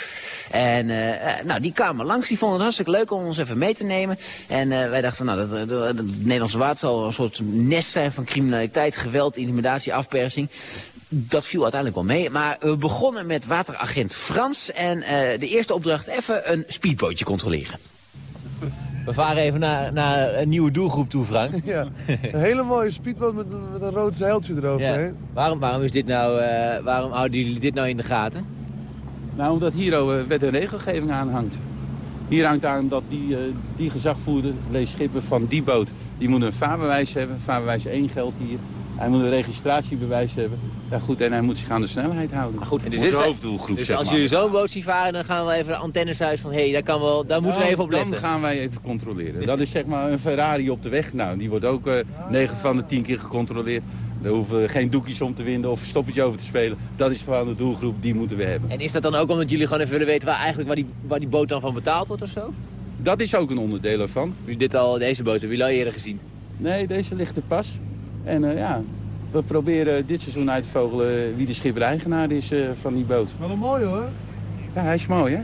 En nou, die kwamen langs. Die vonden het hartstikke leuk om ons even mee te nemen. En wij dachten, nou, dat, dat, dat- het Nederlandse water zal een soort nest zijn van criminaliteit, geweld, intimidatie, afpersing. Dat viel uiteindelijk wel mee. Maar we begonnen met wateragent Frans. En eh, de eerste opdracht even een speedbootje controleren. We varen even naar, naar een nieuwe doelgroep toe, Frank. Ja, een hele mooie speedboot met een, met een rood zeiltje eroverheen. Waarom, waarom, is dit nou, eh, waarom houden jullie dit nou in de gaten? Nou, omdat hier ook, eh, wet en regelgeving aan hangt. Hier hangt aan dat die, eh, die gezagvoerder, lees schipper van die boot, die moet een vaarbewijs hebben. Vaarbewijs 1 geldt hier. Hij moet een registratiebewijs hebben. Ja goed, en hij moet zich aan de snelheid houden. Maar goed, en dit is de zijn- hoofddoelgroep, Dus zeg als maar. jullie zo'n boot zien varen, dan gaan we even de antennes uit van... hé, hey, daar, kan wel, daar moeten we even op letten. Dan gaan wij even controleren. Dat is zeg maar een Ferrari op de weg. Nou, die wordt ook eh 9 van de 10 keer gecontroleerd. Daar hoeven we geen doekjes om te winden of een stoppetje over te spelen. Dat is gewoon de doelgroep, die moeten we hebben. En is dat dan ook omdat jullie gewoon even willen weten waar, eigenlijk, waar, die, waar die boot dan van betaald wordt of zo? Dat is ook een onderdeel ervan. Dit al, deze boot hebben jullie al eerder gezien? Nee, deze ligt er pas. En eh, ja, we proberen dit seizoen uit te vogelen wie de schipper-eigenaar is eh, van die boot. Wel een mooie hoor. Ja, hij is mooi, hè?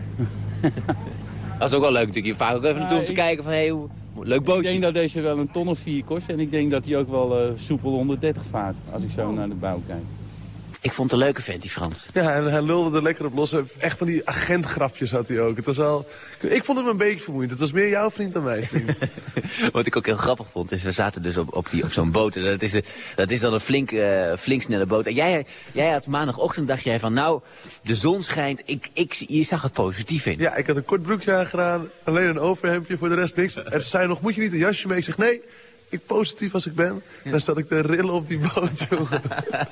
Dat is ook wel leuk natuurlijk. Je vaak ook even naartoe om te ik- kijken van... hé, hey, hoe, leuk Ik bootje. denk dat deze wel een ton of vier kost. En ik denk dat hij ook wel eh, soepel 130 vaart. Als ik zo naar de bouw kijk. Ik vond het een leuke vent, die Frans. Ja, en hij lulde er lekker op los. Echt van die agentgrapjes had hij ook. Het was wel... Ik vond hem een beetje vermoeiend. Het was meer jouw vriend dan mijn vriend. Wat ik ook heel grappig vond, is we zaten dus op, op, die, op zo'n boot. En dat is, dat is dan een flink, eh, flink snelle boot. En jij, jij had maandagochtend, dacht jij van nou, de zon schijnt. Ik, ik, je zag het positief in. Ja, ik had een kort broekje aangedaan. Alleen een overhemdje, voor de rest niks. En ze zei nog, moet je niet een jasje mee? Ik zeg, nee, ik positief als ik ben. En dan zat ik te rillen op die boot, jongen.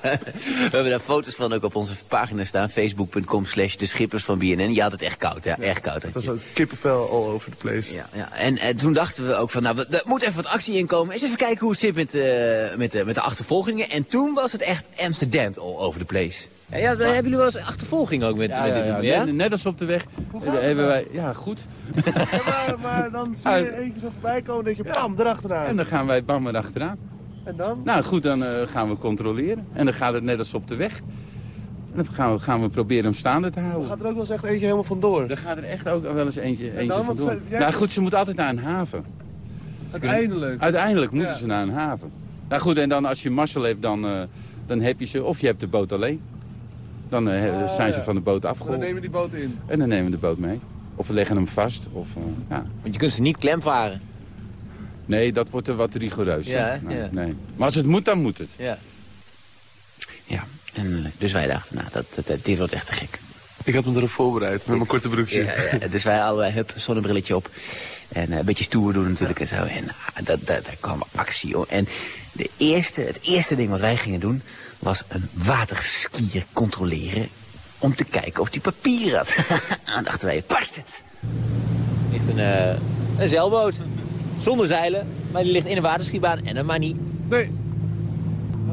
We hebben daar foto's van ook op onze pagina staan. Facebook.com slash de schippers van BNN. Je had het echt koud, ja. Echt koud. Het was je. ook kippenvel all over the place. Ja, ja. En, toen dachten we ook van, nou, er moet even wat actie inkomen. Eens even kijken hoe het zit met, eh, met, met de achtervolgingen. En toen was het echt Amsterdam all over the place. Ja, ja, hebben jullie wel eens achtervolging ook met, Ja, met ja, dit ja. doen, ja? Net, net als op de weg hebben wij... Ja, goed. Ja, maar, maar dan zie je eentje zo voorbij komen en denk je, pam, erachteraan. En dan gaan wij bam erachteraan. En dan? Nou goed, dan eh, gaan we controleren. En dan gaat het net als op de weg. dan gaan we, gaan we proberen hem staande te houden. Gaat er ook wel eens echt eentje helemaal vandoor? Er gaat er echt ook wel eens eentje, eentje dan, vandoor. ze- nou goed, ze moet altijd naar een haven. Uiteindelijk. Uiteindelijk moeten Ja. ze naar een haven. Nou goed, en dan als je mazzel hebt, dan, eh, dan heb je ze. Of je hebt de boot alleen. Dan eh, Ah, zijn ze ja. van de boot Dan afgehaald. nemen we die boot in. En dan nemen we de boot mee. Of we leggen hem vast. Of, eh, ja. Want je kunt ze niet klemvaren. Nee, dat wordt er wat rigoureus. Ja, nee, Ja. nee. Maar als het moet, dan moet het. Ja. Ja, en eh, dus wij dachten, nou, dat, dat, dat- dit wordt echt te gek. Ik had me erop voorbereid met mijn korte broekje. Ja, ja, dus wij allebei, hup, zonnebrilletje op. En eh, een beetje stoer doen natuurlijk en zo. En ah, dat, dat, daar kwam actie op. En de eerste, het eerste ding wat wij gingen doen... was een waterskier controleren... om te kijken of die papieren had. Dan dachten wij, past het? Er ligt een, eh, een zeilboot. Zonder zeilen. Maar die ligt in een waterskiebaan en een maar niet. Nee.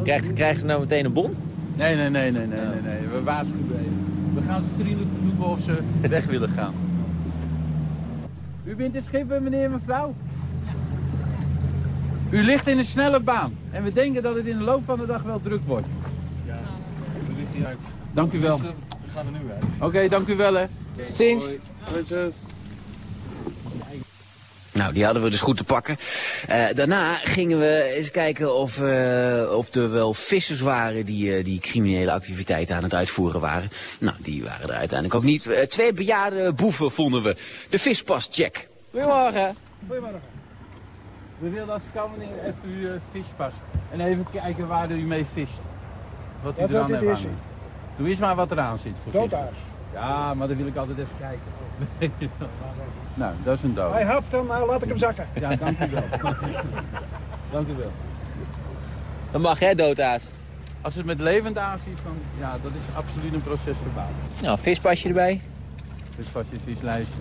Krijgt, krijgen ze nou meteen een bon? Nee, nee, nee, nee, nee, nee. nee. We waarschuwen even. We gaan ze vriendelijk verzoeken of ze weg willen gaan. U bent de schipper, meneer en mevrouw? U ligt in een snelle baan. En we denken dat het in de loop van de dag wel druk wordt. We liggen hier uit. Dank u wel. We gaan er nu uit. Oké, dank u wel hè. Ziens. Groetjes. Nou, die hadden we dus goed te pakken. Eh, daarna gingen we eens kijken of, eh, of er wel vissers waren die, eh, die criminele activiteiten aan het uitvoeren waren. Nou, die waren er uiteindelijk ook niet. Twee bejaarde boeven vonden we. De vispast-check. Goedemorgen. Goedemorgen. We wilden als ik kan meneer even uw uh, vispas. En even kijken waar u mee vist. Wat u wilt u heeft. Doe eens maar wat eraan zit. Doodaars. Ja, maar dan wil ik altijd even kijken. nou, dat is een dood. Hij hapt, dan nou, laat ik hem zakken. Ja, dank u wel. dank u wel. Dat mag hè, doodaas. Als het met levend aas is, dan ja, dat is absoluut een proces verbaal. Nou, vispasje erbij. Dus vast je vislijst.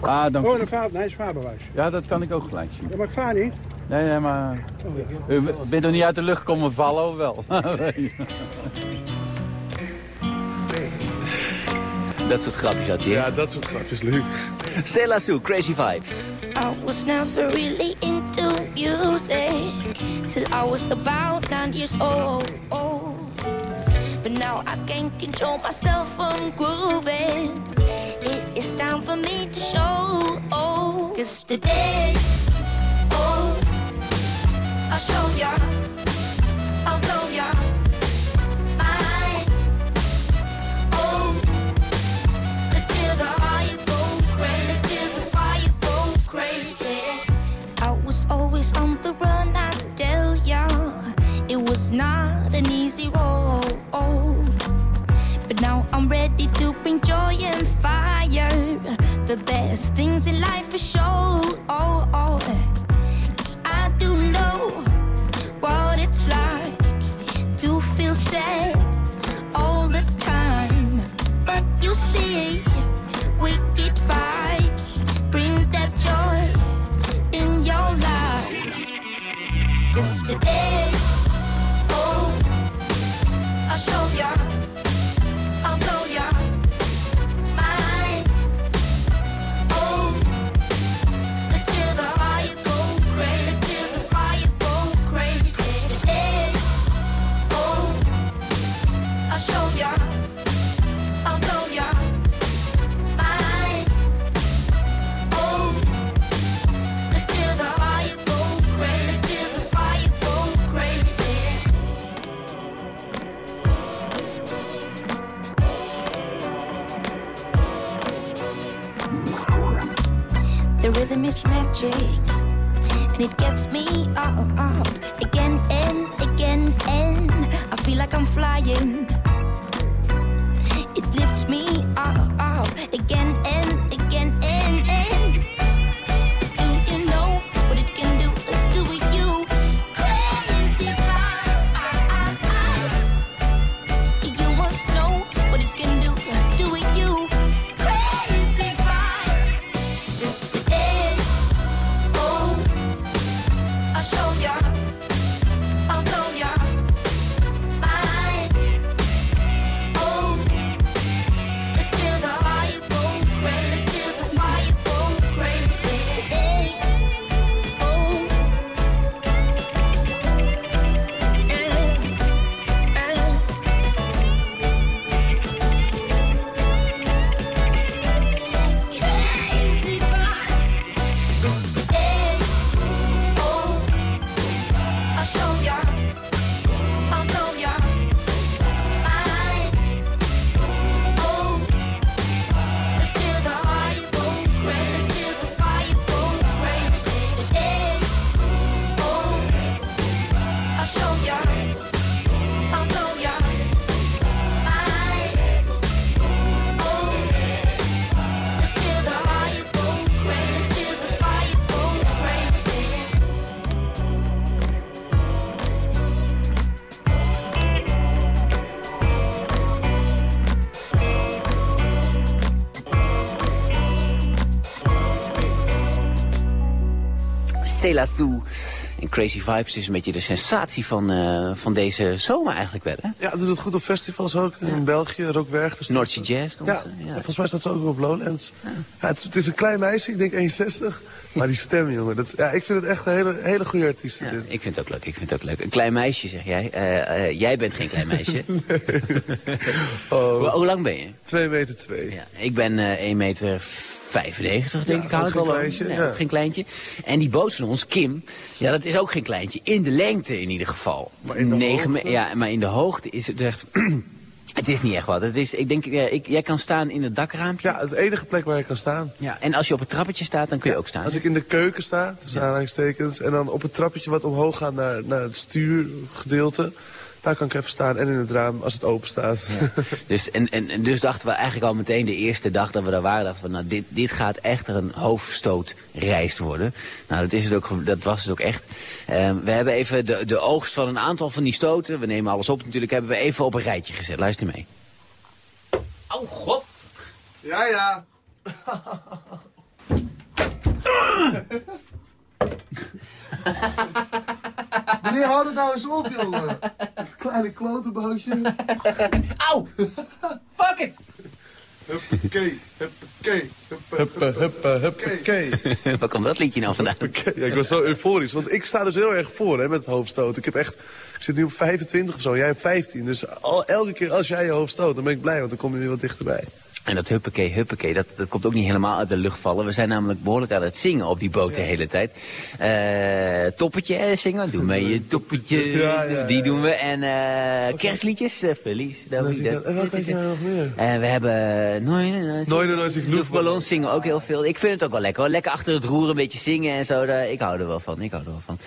Ah, dank Gewoon u. een vaar, nee, is vaarbewijs. Ja, dat kan ik ook gelijk zien. Ja, maar ik vaar niet. Nee, nee, maar... Oh, ja. U bent nog niet uit de lucht komen vallen, of wel? Dat soort grapjes had hij. Ja, dat soort grapjes, leuk. Stella Sue, Crazy Vibes. I was never really into music till I was about nine years old. But now I can't control myself from grooving. It is time for me to show. Cause today, oh, I'll show ya. I'll blow ya. Mind. Oh, until the fire go crazy, until the fire go crazy. I was always on the run, I tell ya. It was not an easy road. Bring joy and fire. The best things in life are show. Oh, oh. 'Cause I do know what it's like to feel sad all the time. But you see, wicked vibes bring that joy in your life. Cause today, Is magic, and it gets me up again and again, and I feel like I'm flying. C'est la Sou. En Crazy Vibes is een beetje de sensatie van, eh, van deze zomer eigenlijk wel, hè? Ja, doet het goed op festivals ook. In België, Rockberg. Dus North Sea Jazz. Ja, ja. volgens mij staat ze ook op Lowlands. Ja. het, het is een klein meisje, ik denk 1,60. Maar die stem, jongen. Dat, ja, ik vind het echt een hele, hele goede artiest. Ja, ik vind het ook leuk, ik vind het ook leuk. Een klein meisje, zeg jij. Eh, eh, jij bent geen klein meisje. Oh, hoe, hoe lang ben je? 2 meter 2. Ja, ik ben eh 1 meter 95, denk Ja, ik. Ook ik wel kleintje, Nee, ja. geen kleintje. En die boot van ons, Kim, ja, dat is ook geen kleintje. In de lengte in ieder geval. Maar in de hoogte? Ja, maar in de hoogte is het echt... het is niet echt wat. Het is, ik denk, eh, ik, jij kan staan in het dakraampje. Ja, het enige plek waar je kan staan. Ja, en als je op het trappetje staat, dan kun je ook staan. Als ik in de keuken sta, tussen aanhalingstekens, en dan op het trappetje wat omhoog gaat naar, naar het stuurgedeelte, daar kan ik even staan. En in het raam als het open staat. Dus, en, en, en dus dachten we eigenlijk al meteen de eerste dag dat we daar waren, dachten we, nou, dit, dit gaat echt een hoofdstootreis worden. Nou, dat, is het ook, dat was het ook echt. Ehm, we hebben even de, de oogst van een aantal van die stoten, we nemen alles op natuurlijk, hebben we even op een rijtje gezet. Luister mee. Oh god! Ja, ja. Meneer, hou het nou eens op, jongen. Kleine klotenbootje. Auw! Fuck it! Huppakee, huppakee, huppe, huppe, huppakee. Waar komt dat liedje nou vandaan? Ja, ik was zo euforisch, want ik sta dus heel erg voor hè, met het hoofdstoot. Ik heb echt, ik zit nu op 25 of zo, jij hebt 15. Dus al, elke keer als jij je hoofd stoot, dan ben ik blij, want dan kom je weer wat dichterbij. En dat huppakee, huppakee, dat, dat komt ook niet helemaal uit de lucht vallen. We zijn namelijk behoorlijk aan het zingen op die boot de hele tijd. Eh toppetje eh, zingen, doe mee je toppetje, Ja, ja, die doen we. En eh kerstliedjes, eh, Feliz. Navidad. En wat je nou nog meer? En we hebben Nooit nooit Luchtballons zingen ook heel veel. Ik vind het ook wel lekker hoor. Lekker achter het roer een beetje zingen en zo. daar- Ik hou er wel van. Ik hou er wel van.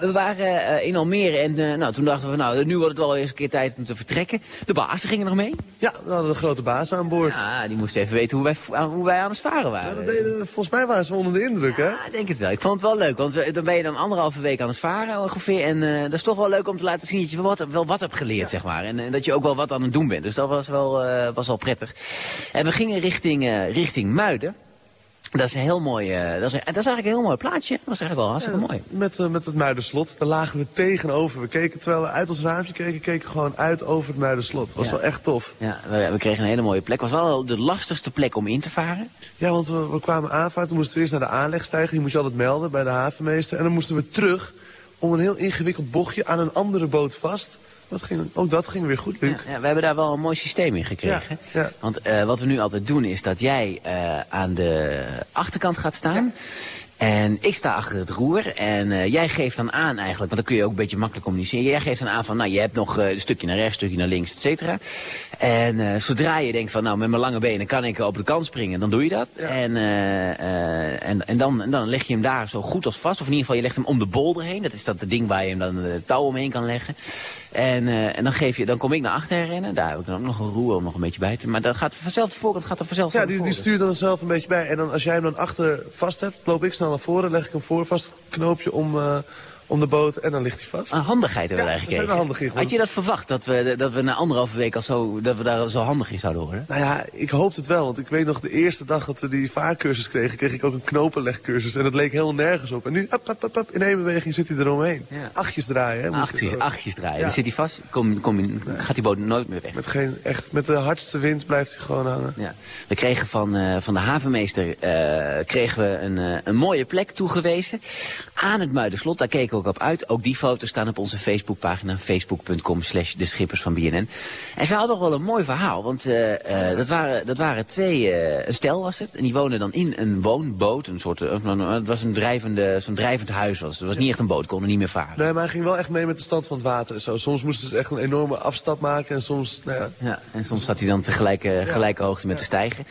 We waren in Almere en nou, toen dachten we, nou, nu wordt het wel eens een keer tijd om te vertrekken. De baas gingen nog mee. Ja, we hadden de grote baas aan boord. Ja, die moest even weten hoe wij, aan- hoe wij aan het varen waren. Ja, dat deden, volgens mij waren ze onder de indruk, hè? Ja, ik denk het wel. Ik vond het wel leuk, want dan ben je dan anderhalve week aan het varen ongeveer. En eh, dat is toch wel leuk om te laten zien dat je wel wat, wel wat hebt geleerd, zeg maar. En, eh, dat je ook wel wat aan het doen bent. Dus dat was wel, eh, was wel prettig. En we gingen richting, eh, richting Muiden. Dat is een heel mooi, eh, dat, is, dat is eigenlijk een heel mooi plaatsje. Dat was eigenlijk wel hartstikke mooi. Met, eh, met het Muiderslot. Daar lagen we tegenover. We keken, terwijl we uit ons raampje keken, keken we gewoon uit over het Muiderslot. Dat was Ja. wel echt tof. Ja, we, we kregen een hele mooie plek. Het was wel de lastigste plek om in te varen. Ja, want we, we kwamen aanvaart. Toen moesten we eerst naar de aanleg stijgen. Die moet je altijd melden bij de havenmeester. En dan moesten we terug om een heel ingewikkeld bochtje aan een andere boot vast. Dat ging, ook dat ging weer goed, Luc. Ja, ja, we hebben daar wel een mooi systeem in gekregen. Ja. Want eh, wat we nu altijd doen is dat jij eh, aan de achterkant gaat staan. En ik sta achter het roer en eh, jij geeft dan aan eigenlijk, want dan kun je ook een beetje makkelijk communiceren. Jij geeft dan aan van, nou je hebt nog een stukje naar rechts, een stukje naar links, et cetera. En zodra je denkt van, nou met mijn lange benen kan ik op de kant springen, dan doe je dat. Ja. En, en, en, dan, en dan leg je hem daar zo goed als vast. Of in ieder geval, je legt hem om de bolder heen. Dat is dat ding waar je hem dan de touw omheen kan leggen. En, eh, en dan, geef je, dan kom ik naar achter rennen. Daar heb ik dan ook nog een roer om nog een beetje bij te. Maar dat gaat vanzelf de voorkant gaat er vanzelf Ja, die, die stuurt dan zelf een beetje bij. En dan, als jij hem dan achter vast hebt, loop ik snel naar voren, leg ik hem voor vast, knoopje om, eh, om de boot en dan ligt hij vast. Een handigheid hebben we Ja, we er handig in. Had je dat verwacht, dat we, dat we na anderhalve week al zo, dat we daar zo handig in zouden worden? Nou ja, ik hoop het wel. Want ik weet nog, de eerste dag dat we die vaarcursus kregen, kreeg ik ook een knopenlegcursus. En dat leek heel nergens op. En nu, in één beweging zit hij eromheen. Ja. Achtjes draaien, hè. Achtjes, achtjes draaien. Ja. Dan zit hij vast, kom, kom, in- gaat die boot nooit meer weg. Met, geen, echt, met de hardste wind blijft hij gewoon hangen. Ja. We kregen van, eh, van de havenmeester eh, kregen we een, eh, een mooie plek toegewezen. Aan het Muiderslot, daar keken we ook op uit. Ook die foto's staan op onze Facebookpagina. Facebook.com slash de schippers van BNN. En ze hadden wel een mooi verhaal. Want eh, eh, dat, waren, dat waren twee, eh, een stel was het. En die woonden dan in een woonboot. Een soort, het was een drijvende, zo'n drijvend huis. Was. het. Was niet echt een boot, konden niet meer varen. Nee, maar hij ging wel echt mee met de stand van het water en zo. Soms moesten ze echt een enorme afstap maken en soms, nou ja. Ja, en soms zat hij dan tegelijk gelijke hoogte met de stijger.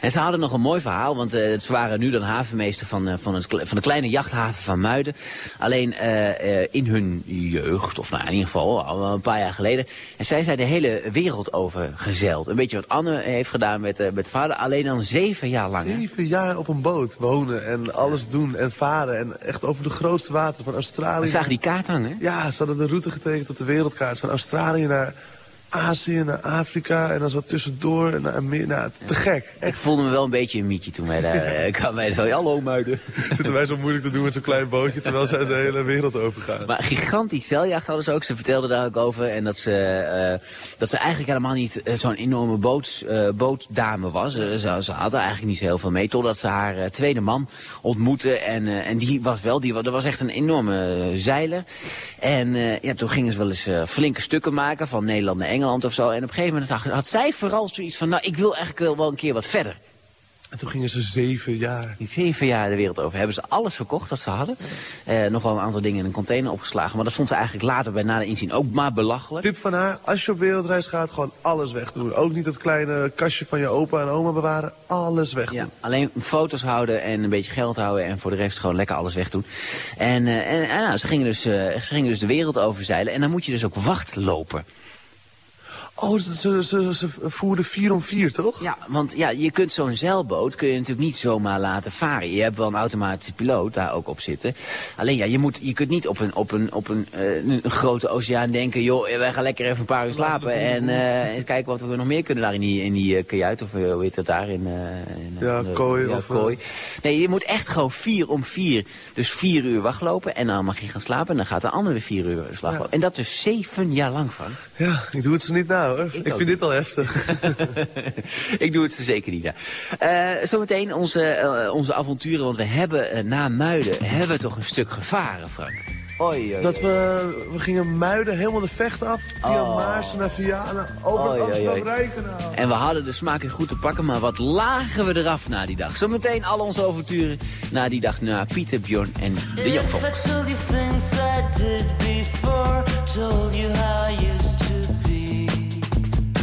En ze hadden nog een mooi verhaal, want ze waren nu dan havenmeester van, van, het, van de kleine jachthaven van Muiden. Alleen eh, eh, in hun jeugd, of nou in ieder geval al een paar jaar geleden. En zij zijn de hele wereld over gezeild. Een beetje wat Anne heeft gedaan met, eh, met vader, alleen dan zeven jaar lang. hè? Zeven jaar op een boot wonen en alles doen en varen. En echt over de grootste wateren van We Australië. zagen die kaart hangen. hè? Ja, ze hadden de route getekend op de wereldkaart. Van Australië naar Azië, naar Afrika en dan zo tussendoor naar Amerika. Nou, te gek. Ik voelde me wel een beetje een mietje toen wij daar eh, kwamen. Wij zo, hallo muiden. Zitten wij zo moeilijk te doen met zo'n klein bootje terwijl zij de hele wereld overgaan. Maar gigantisch zeiljacht hadden ze ook. Ze vertelden daar ook over. En dat ze, eh, dat ze eigenlijk helemaal niet eh, zo'n enorme boots, bootdame was. Ze, ze had er eigenlijk niet zo heel veel mee. Totdat ze haar tweede man ontmoette. En, en die was wel, die, dat was echt een enorme zeiler. En ja, toen gingen ze wel eens flinke stukken maken van Nederland naar Engeland of zo. En op een gegeven moment had, had zij vooral zoiets van, nou ik wil eigenlijk wel, wel een keer wat verder. En toen gingen ze zeven jaar. Die zeven jaar de wereld over hebben ze alles verkocht wat ze hadden. Eh, nog wel een aantal dingen in een container opgeslagen. Maar dat vond ze eigenlijk later bij nader inzien ook maar belachelijk. Tip van haar, als je op wereldreis gaat, gewoon alles wegdoen. Ook niet dat kleine kastje van je opa en oma bewaren. Alles wegdoen. Ja, alleen foto's houden en een beetje geld houden en voor de rest gewoon lekker alles wegdoen. En, eh, en, en nou, ze, gingen dus, eh, ze gingen dus de wereld overzeilen en dan moet je dus ook wacht lopen. Oh, ze, ze, ze, voerden vier om vier, toch? Ja, want ja, je kunt zo'n zeilboot kun je natuurlijk niet zomaar laten varen. Je hebt wel een automatische piloot daar ook op zitten. Alleen ja, je, moet, je kunt niet op een, op een, op een, eh, een grote oceaan denken... joh, wij gaan lekker even een paar uur slapen en eh, eens kijken wat we nog meer kunnen daar in die, in die eh, kajuit. Of eh, hoe heet dat daar? In, eh, in, eh, Ja, de- kooi Ja, of, kooi. Nee, je moet echt gewoon vier om vier. Dus vier uur wachtlopen en dan mag je gaan slapen... en dan gaat de andere vier uur slapen. En dat dus zeven jaar lang, Frank. Ja, ik doe het ze niet na hoor. Ik, vind dit al heftig. ik doe het ze zeker niet. Ja. Eh, zometeen onze, eh, onze avonturen, want we hebben eh, na Muiden hebben we toch een stuk gevaren, Frank. Oei, oei, Dat we, we gingen muiden helemaal de vecht af. Via Oh. Maarsen naar Vianen. Over het oei, oei. Amsterdam Rijnkanaal. En we hadden de smaak in goed te pakken, maar wat lagen we eraf na die dag. Zometeen al onze avonturen na die dag naar Pieter, Bjorn en de If I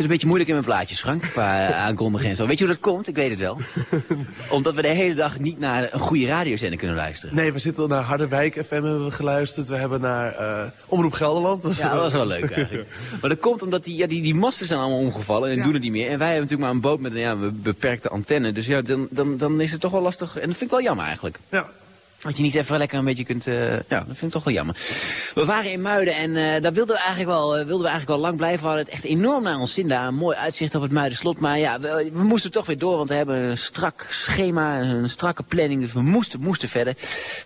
zit een beetje moeilijk in mijn plaatjes, Frank, qua aankondigen en zo. Weet je hoe dat komt? Ik weet het wel. Omdat we de hele dag niet naar een goede radiozender kunnen luisteren. Nee, we zitten naar Harderwijk FM hebben we geluisterd. We hebben naar eh, Omroep Gelderland. Was Ja, dat was wel leuk eigenlijk. Maar dat komt omdat die, ja, die, die masten zijn allemaal omgevallen en doen het niet meer. En wij hebben natuurlijk maar een boot met een ja, beperkte antenne. Dus ja, dan, dan, dan is het toch wel lastig. En dat vind ik wel jammer eigenlijk. Ja. Dat je niet even lekker een beetje kunt... eh, ja, dat vind ik toch wel jammer. We waren in Muiden en eh, daar wilden we, eigenlijk wel, eh, wilden we eigenlijk wel lang blijven. We hadden het echt enorm naar ons zin daar. Een mooi uitzicht op het Muiderslot. Maar ja, we, moesten toch weer door, want we hebben een strak schema, een strakke planning. Dus we moesten, moesten verder.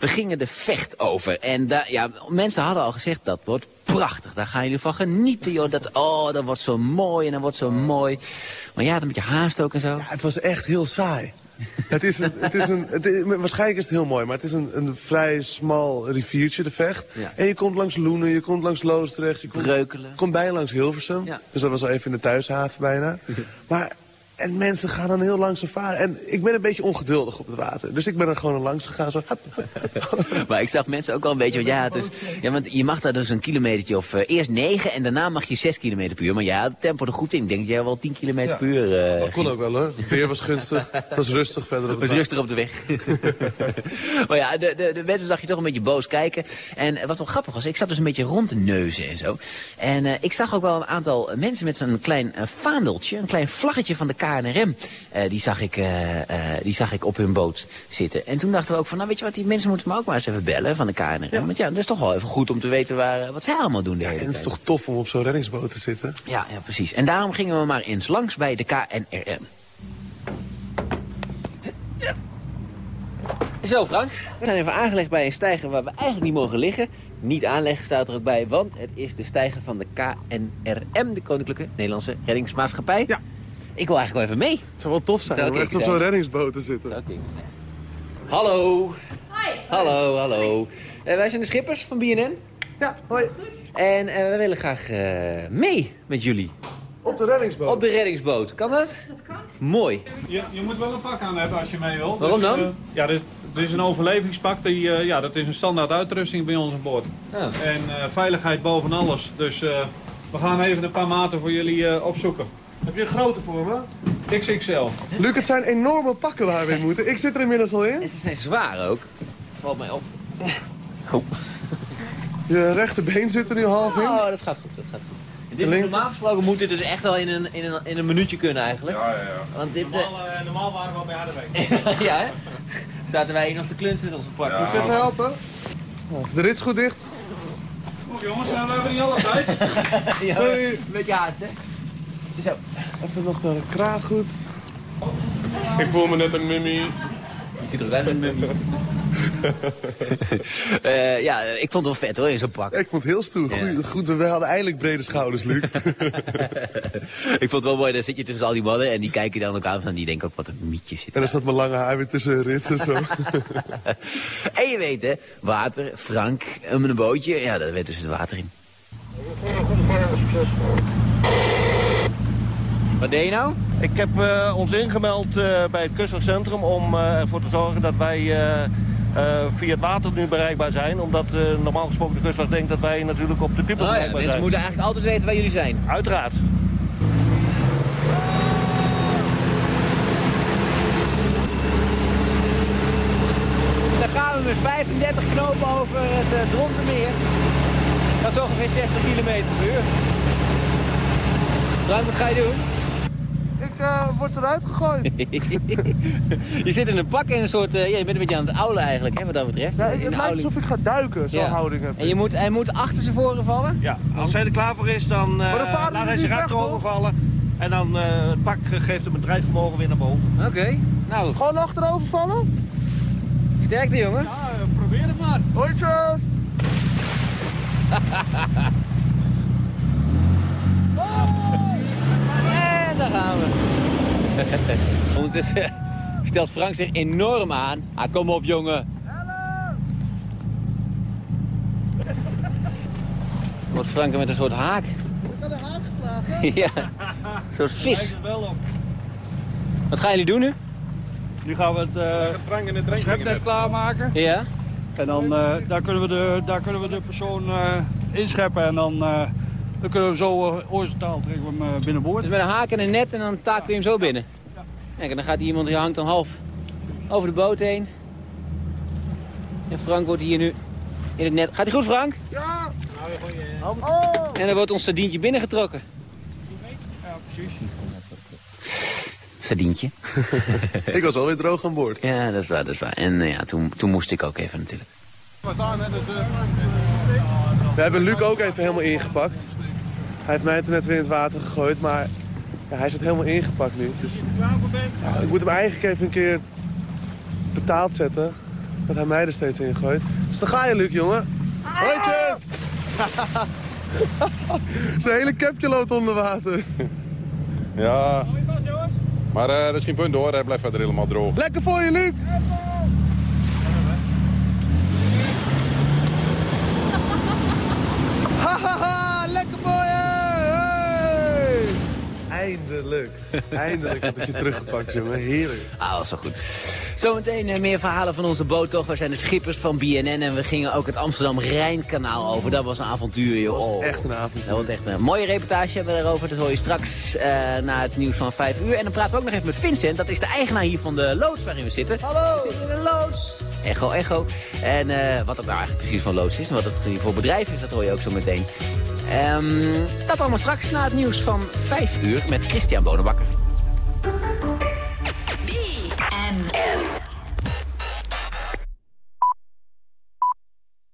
We gingen de vecht over. En ja, mensen hadden al gezegd, dat wordt prachtig. Daar gaan jullie van genieten, joh. Dat, oh, dat wordt zo mooi en dat wordt zo mooi. Maar ja, het een beetje haast ook en zo. Ja, het was echt heel saai. Het is een, het is een, het is- waarschijnlijk is het heel mooi, maar het is een, een vrij smal riviertje, de Vecht. Ja. En je komt langs Loenen, je komt langs Loosdrecht, je komt, komt bijna langs Hilversum. Ja. Dus dat was al even in de thuishaven bijna. maar, en mensen gaan dan heel langzaam varen. En ik ben een beetje ongeduldig op het water. Dus ik ben er gewoon langs gegaan, zo... Maar ik zag mensen ook wel een beetje, want ja, het is, ja, want je mag daar dus een kilometertje of eh, eerst 9 en daarna mag je 6 kilometer per uur. Maar ja, het tempo er goed in. Ik denk dat jij wel 10 kilometer Ja. per uur eh, Dat kon ook wel hoor. Het weer was gunstig. Het was rustig verder op Het het was rustig op de weg. maar ja, de, de, de mensen zag je toch een beetje boos kijken. En eh, wat wel grappig was, ik zat dus een beetje rond te neuzen en zo. En eh, ik zag ook wel een aantal mensen met zo'n klein eh, vaandeltje, een klein vlaggetje van de KNRM. eh, die, zag ik, eh, eh, die zag ik op hun boot zitten. En toen dachten we ook van, nou weet je wat, die mensen moeten me ook maar eens even bellen van de KNRM. Want ja, dat is toch wel even goed om te weten waar, wat zij allemaal doen de hele En het is toch tof om op zo'n reddingsboot te zitten. Ja, ja, precies. En daarom gingen we maar eens langs bij de KNRM. Zo Frank, we zijn even aangelegd bij een stijger waar we eigenlijk niet mogen liggen. Niet aanleggen staat er ook bij, want het is de stijger van de KNRM, de Koninklijke Nederlandse Reddingsmaatschappij. Ja. Ik wil eigenlijk wel even mee. Het zou wel tof zijn om echt op zo'n reddingsboot te zitten. Oké. Hallo. Hallo, hallo. Eh, wij zijn de schippers van BNN. Ja, hoi. En eh, we willen graag eh, mee met jullie. Op de reddingsboot. Op de reddingsboot. Kan dat? Dat kan. Mooi. Je, je moet wel een pak aan hebben als je mee wil. Waarom Dus, dan? ja, dit, dit is een overlevingspak. Die, eh, ja, dat is een standaard uitrusting bij ons aan boord. Ja. En eh, veiligheid boven alles. Dus eh, we gaan even een paar maten voor jullie eh, opzoeken. Heb je een grote voor me? XXL. Luc, het zijn enorme pakken waar we in moeten. Ik zit er inmiddels al in. En ze zijn zwaar ook. Valt mij op. Goed. Je rechterbeen zit er nu half in. Oh, dat gaat goed. Dat gaat goed. Dit, Link- normaal gesproken moet dit dus echt wel in een, in een, in een minuutje kunnen eigenlijk. Ja, ja, ja. Want dit... Normaal, eh, normaal waren we al bij Harderwijk. ja, hè? Zaten wij hier nog te klunsen met onze pak. Ja. Kun je me helpen? Nou, De rits goed dicht. Goed jongens, nou, we hebben niet alle tijd. Ja, Sorry. Een beetje haast, hè? Zo. Even nog naar de kraag goed. Ik voel me net een mummy. Je ziet er als een mummie. Eh, ja, ik vond het wel vet hoor, in zo'n pak. Ik vond het heel stoer. Goed, we hadden eindelijk brede schouders, Luc. ik vond het wel mooi, dan zit je tussen al die mannen en die kijken dan ook aan van die denken ook wat een mietje zit. en dan zat mijn lange haar weer tussen rits en zo. En je weet hè, water, Frank, een een bootje, ja, dat werd dus het water in. Wat deed je nou? Ik heb eh, ons ingemeld eh, bij het kustwachtcentrum om eh, ervoor te zorgen dat wij eh, eh, via het water nu bereikbaar zijn. Omdat eh, normaal gesproken de kustwacht denkt dat wij natuurlijk op de pippen Oh ja, bereikbaar mensen zijn. moeten eigenlijk altijd weten waar jullie zijn. Uiteraard. Dan gaan we met 35 knopen over het uh, Drontenmeer. Dat is ongeveer 60 km per uur. Frank, wat ga je doen? Ik eh, word eruit gegooid. je zit in een pak in een soort... eh, ja, je bent een beetje aan het oulen eigenlijk, hè, wat dat betreft. Ja, In het lijkt alsof ik ga duiken, zo'n Ja. houding heb En je moet, hij moet achter zijn voren vallen? Ja, als hij er klaar voor is, dan eh, varen laat hij zich achterover vallen. En dan eh, het pak geeft hem het drijfvermogen weer naar boven. Oké. Nou, Gewoon achterover vallen? sterkte jongen. Ja, probeer het maar. Hoi, En daar gaan we. Ondertussen stelt Frank zich enorm aan. Ah, kom op jongen. Wordt Frank er met een soort haak. Ik had een haak geslagen. ja, een soort vis. Wel op. Wat gaan jullie doen nu? Nu gaan we het eh Frank in het schepnet klaarmaken. Ja? En dan eh, daar, kunnen we de, daar kunnen we de persoon eh, inscheppen. En dan eh, Dan kunnen we hem zo uh, horizontaal trekken we hem uh, binnenboord. Dus met een haak en een net en dan taken we hem zo binnen. Kijk, en dan gaat hier iemand die hangt dan half over de boot heen. En Frank wordt hier nu in het net. Gaat hij goed, Frank? Ja! Oh. En dan wordt ons sardientje binnengetrokken. Ja, precies. Sardientje. ik was alweer droog aan boord. Ja, dat is waar, dat is waar. En uh, ja, toen, toen moest ik ook even natuurlijk. We hebben Luc ook even helemaal ingepakt. Hij heeft mij toen net weer in het water gegooid, maar ja, hij zit helemaal ingepakt nu. Dus, ja, ik moet hem eigenlijk even een keer betaald zetten. Dat hij mij er steeds in gooit. Dus dan ga je, Luc, jongen. Hoi, Zijn hele kepje loopt onder water. Ja, maar uh, dat is geen punt hoor. Hij blijft verder helemaal droog. Lekker voor je, Luc! Hahaha, lekker voor je! Hey! Eindelijk. Eindelijk heb ik je teruggepakt, jongen. Heerlijk. Ah, was zo goed. Zometeen uh, meer verhalen van onze boot, toch? We zijn de schippers van BNN en we gingen ook het Amsterdam-Rijnkanaal over. Dat was een avontuur, joh. Dat was echt een avontuur. Dat was echt een mooie reportage hebben we daarover. Dat hoor je straks uh, na het nieuws van 5 uur. En dan praten we ook nog even met Vincent. Dat is de eigenaar hier van de loods waarin we zitten. Hallo! We zitten in een loods. Echo, echo. En uh, wat het nou eigenlijk precies van loods is en wat het voor bedrijf is, dat hoor je ook zo meteen. Ehm, dat allemaal straks na het nieuws van 5 uur met Christian Bonenbakker.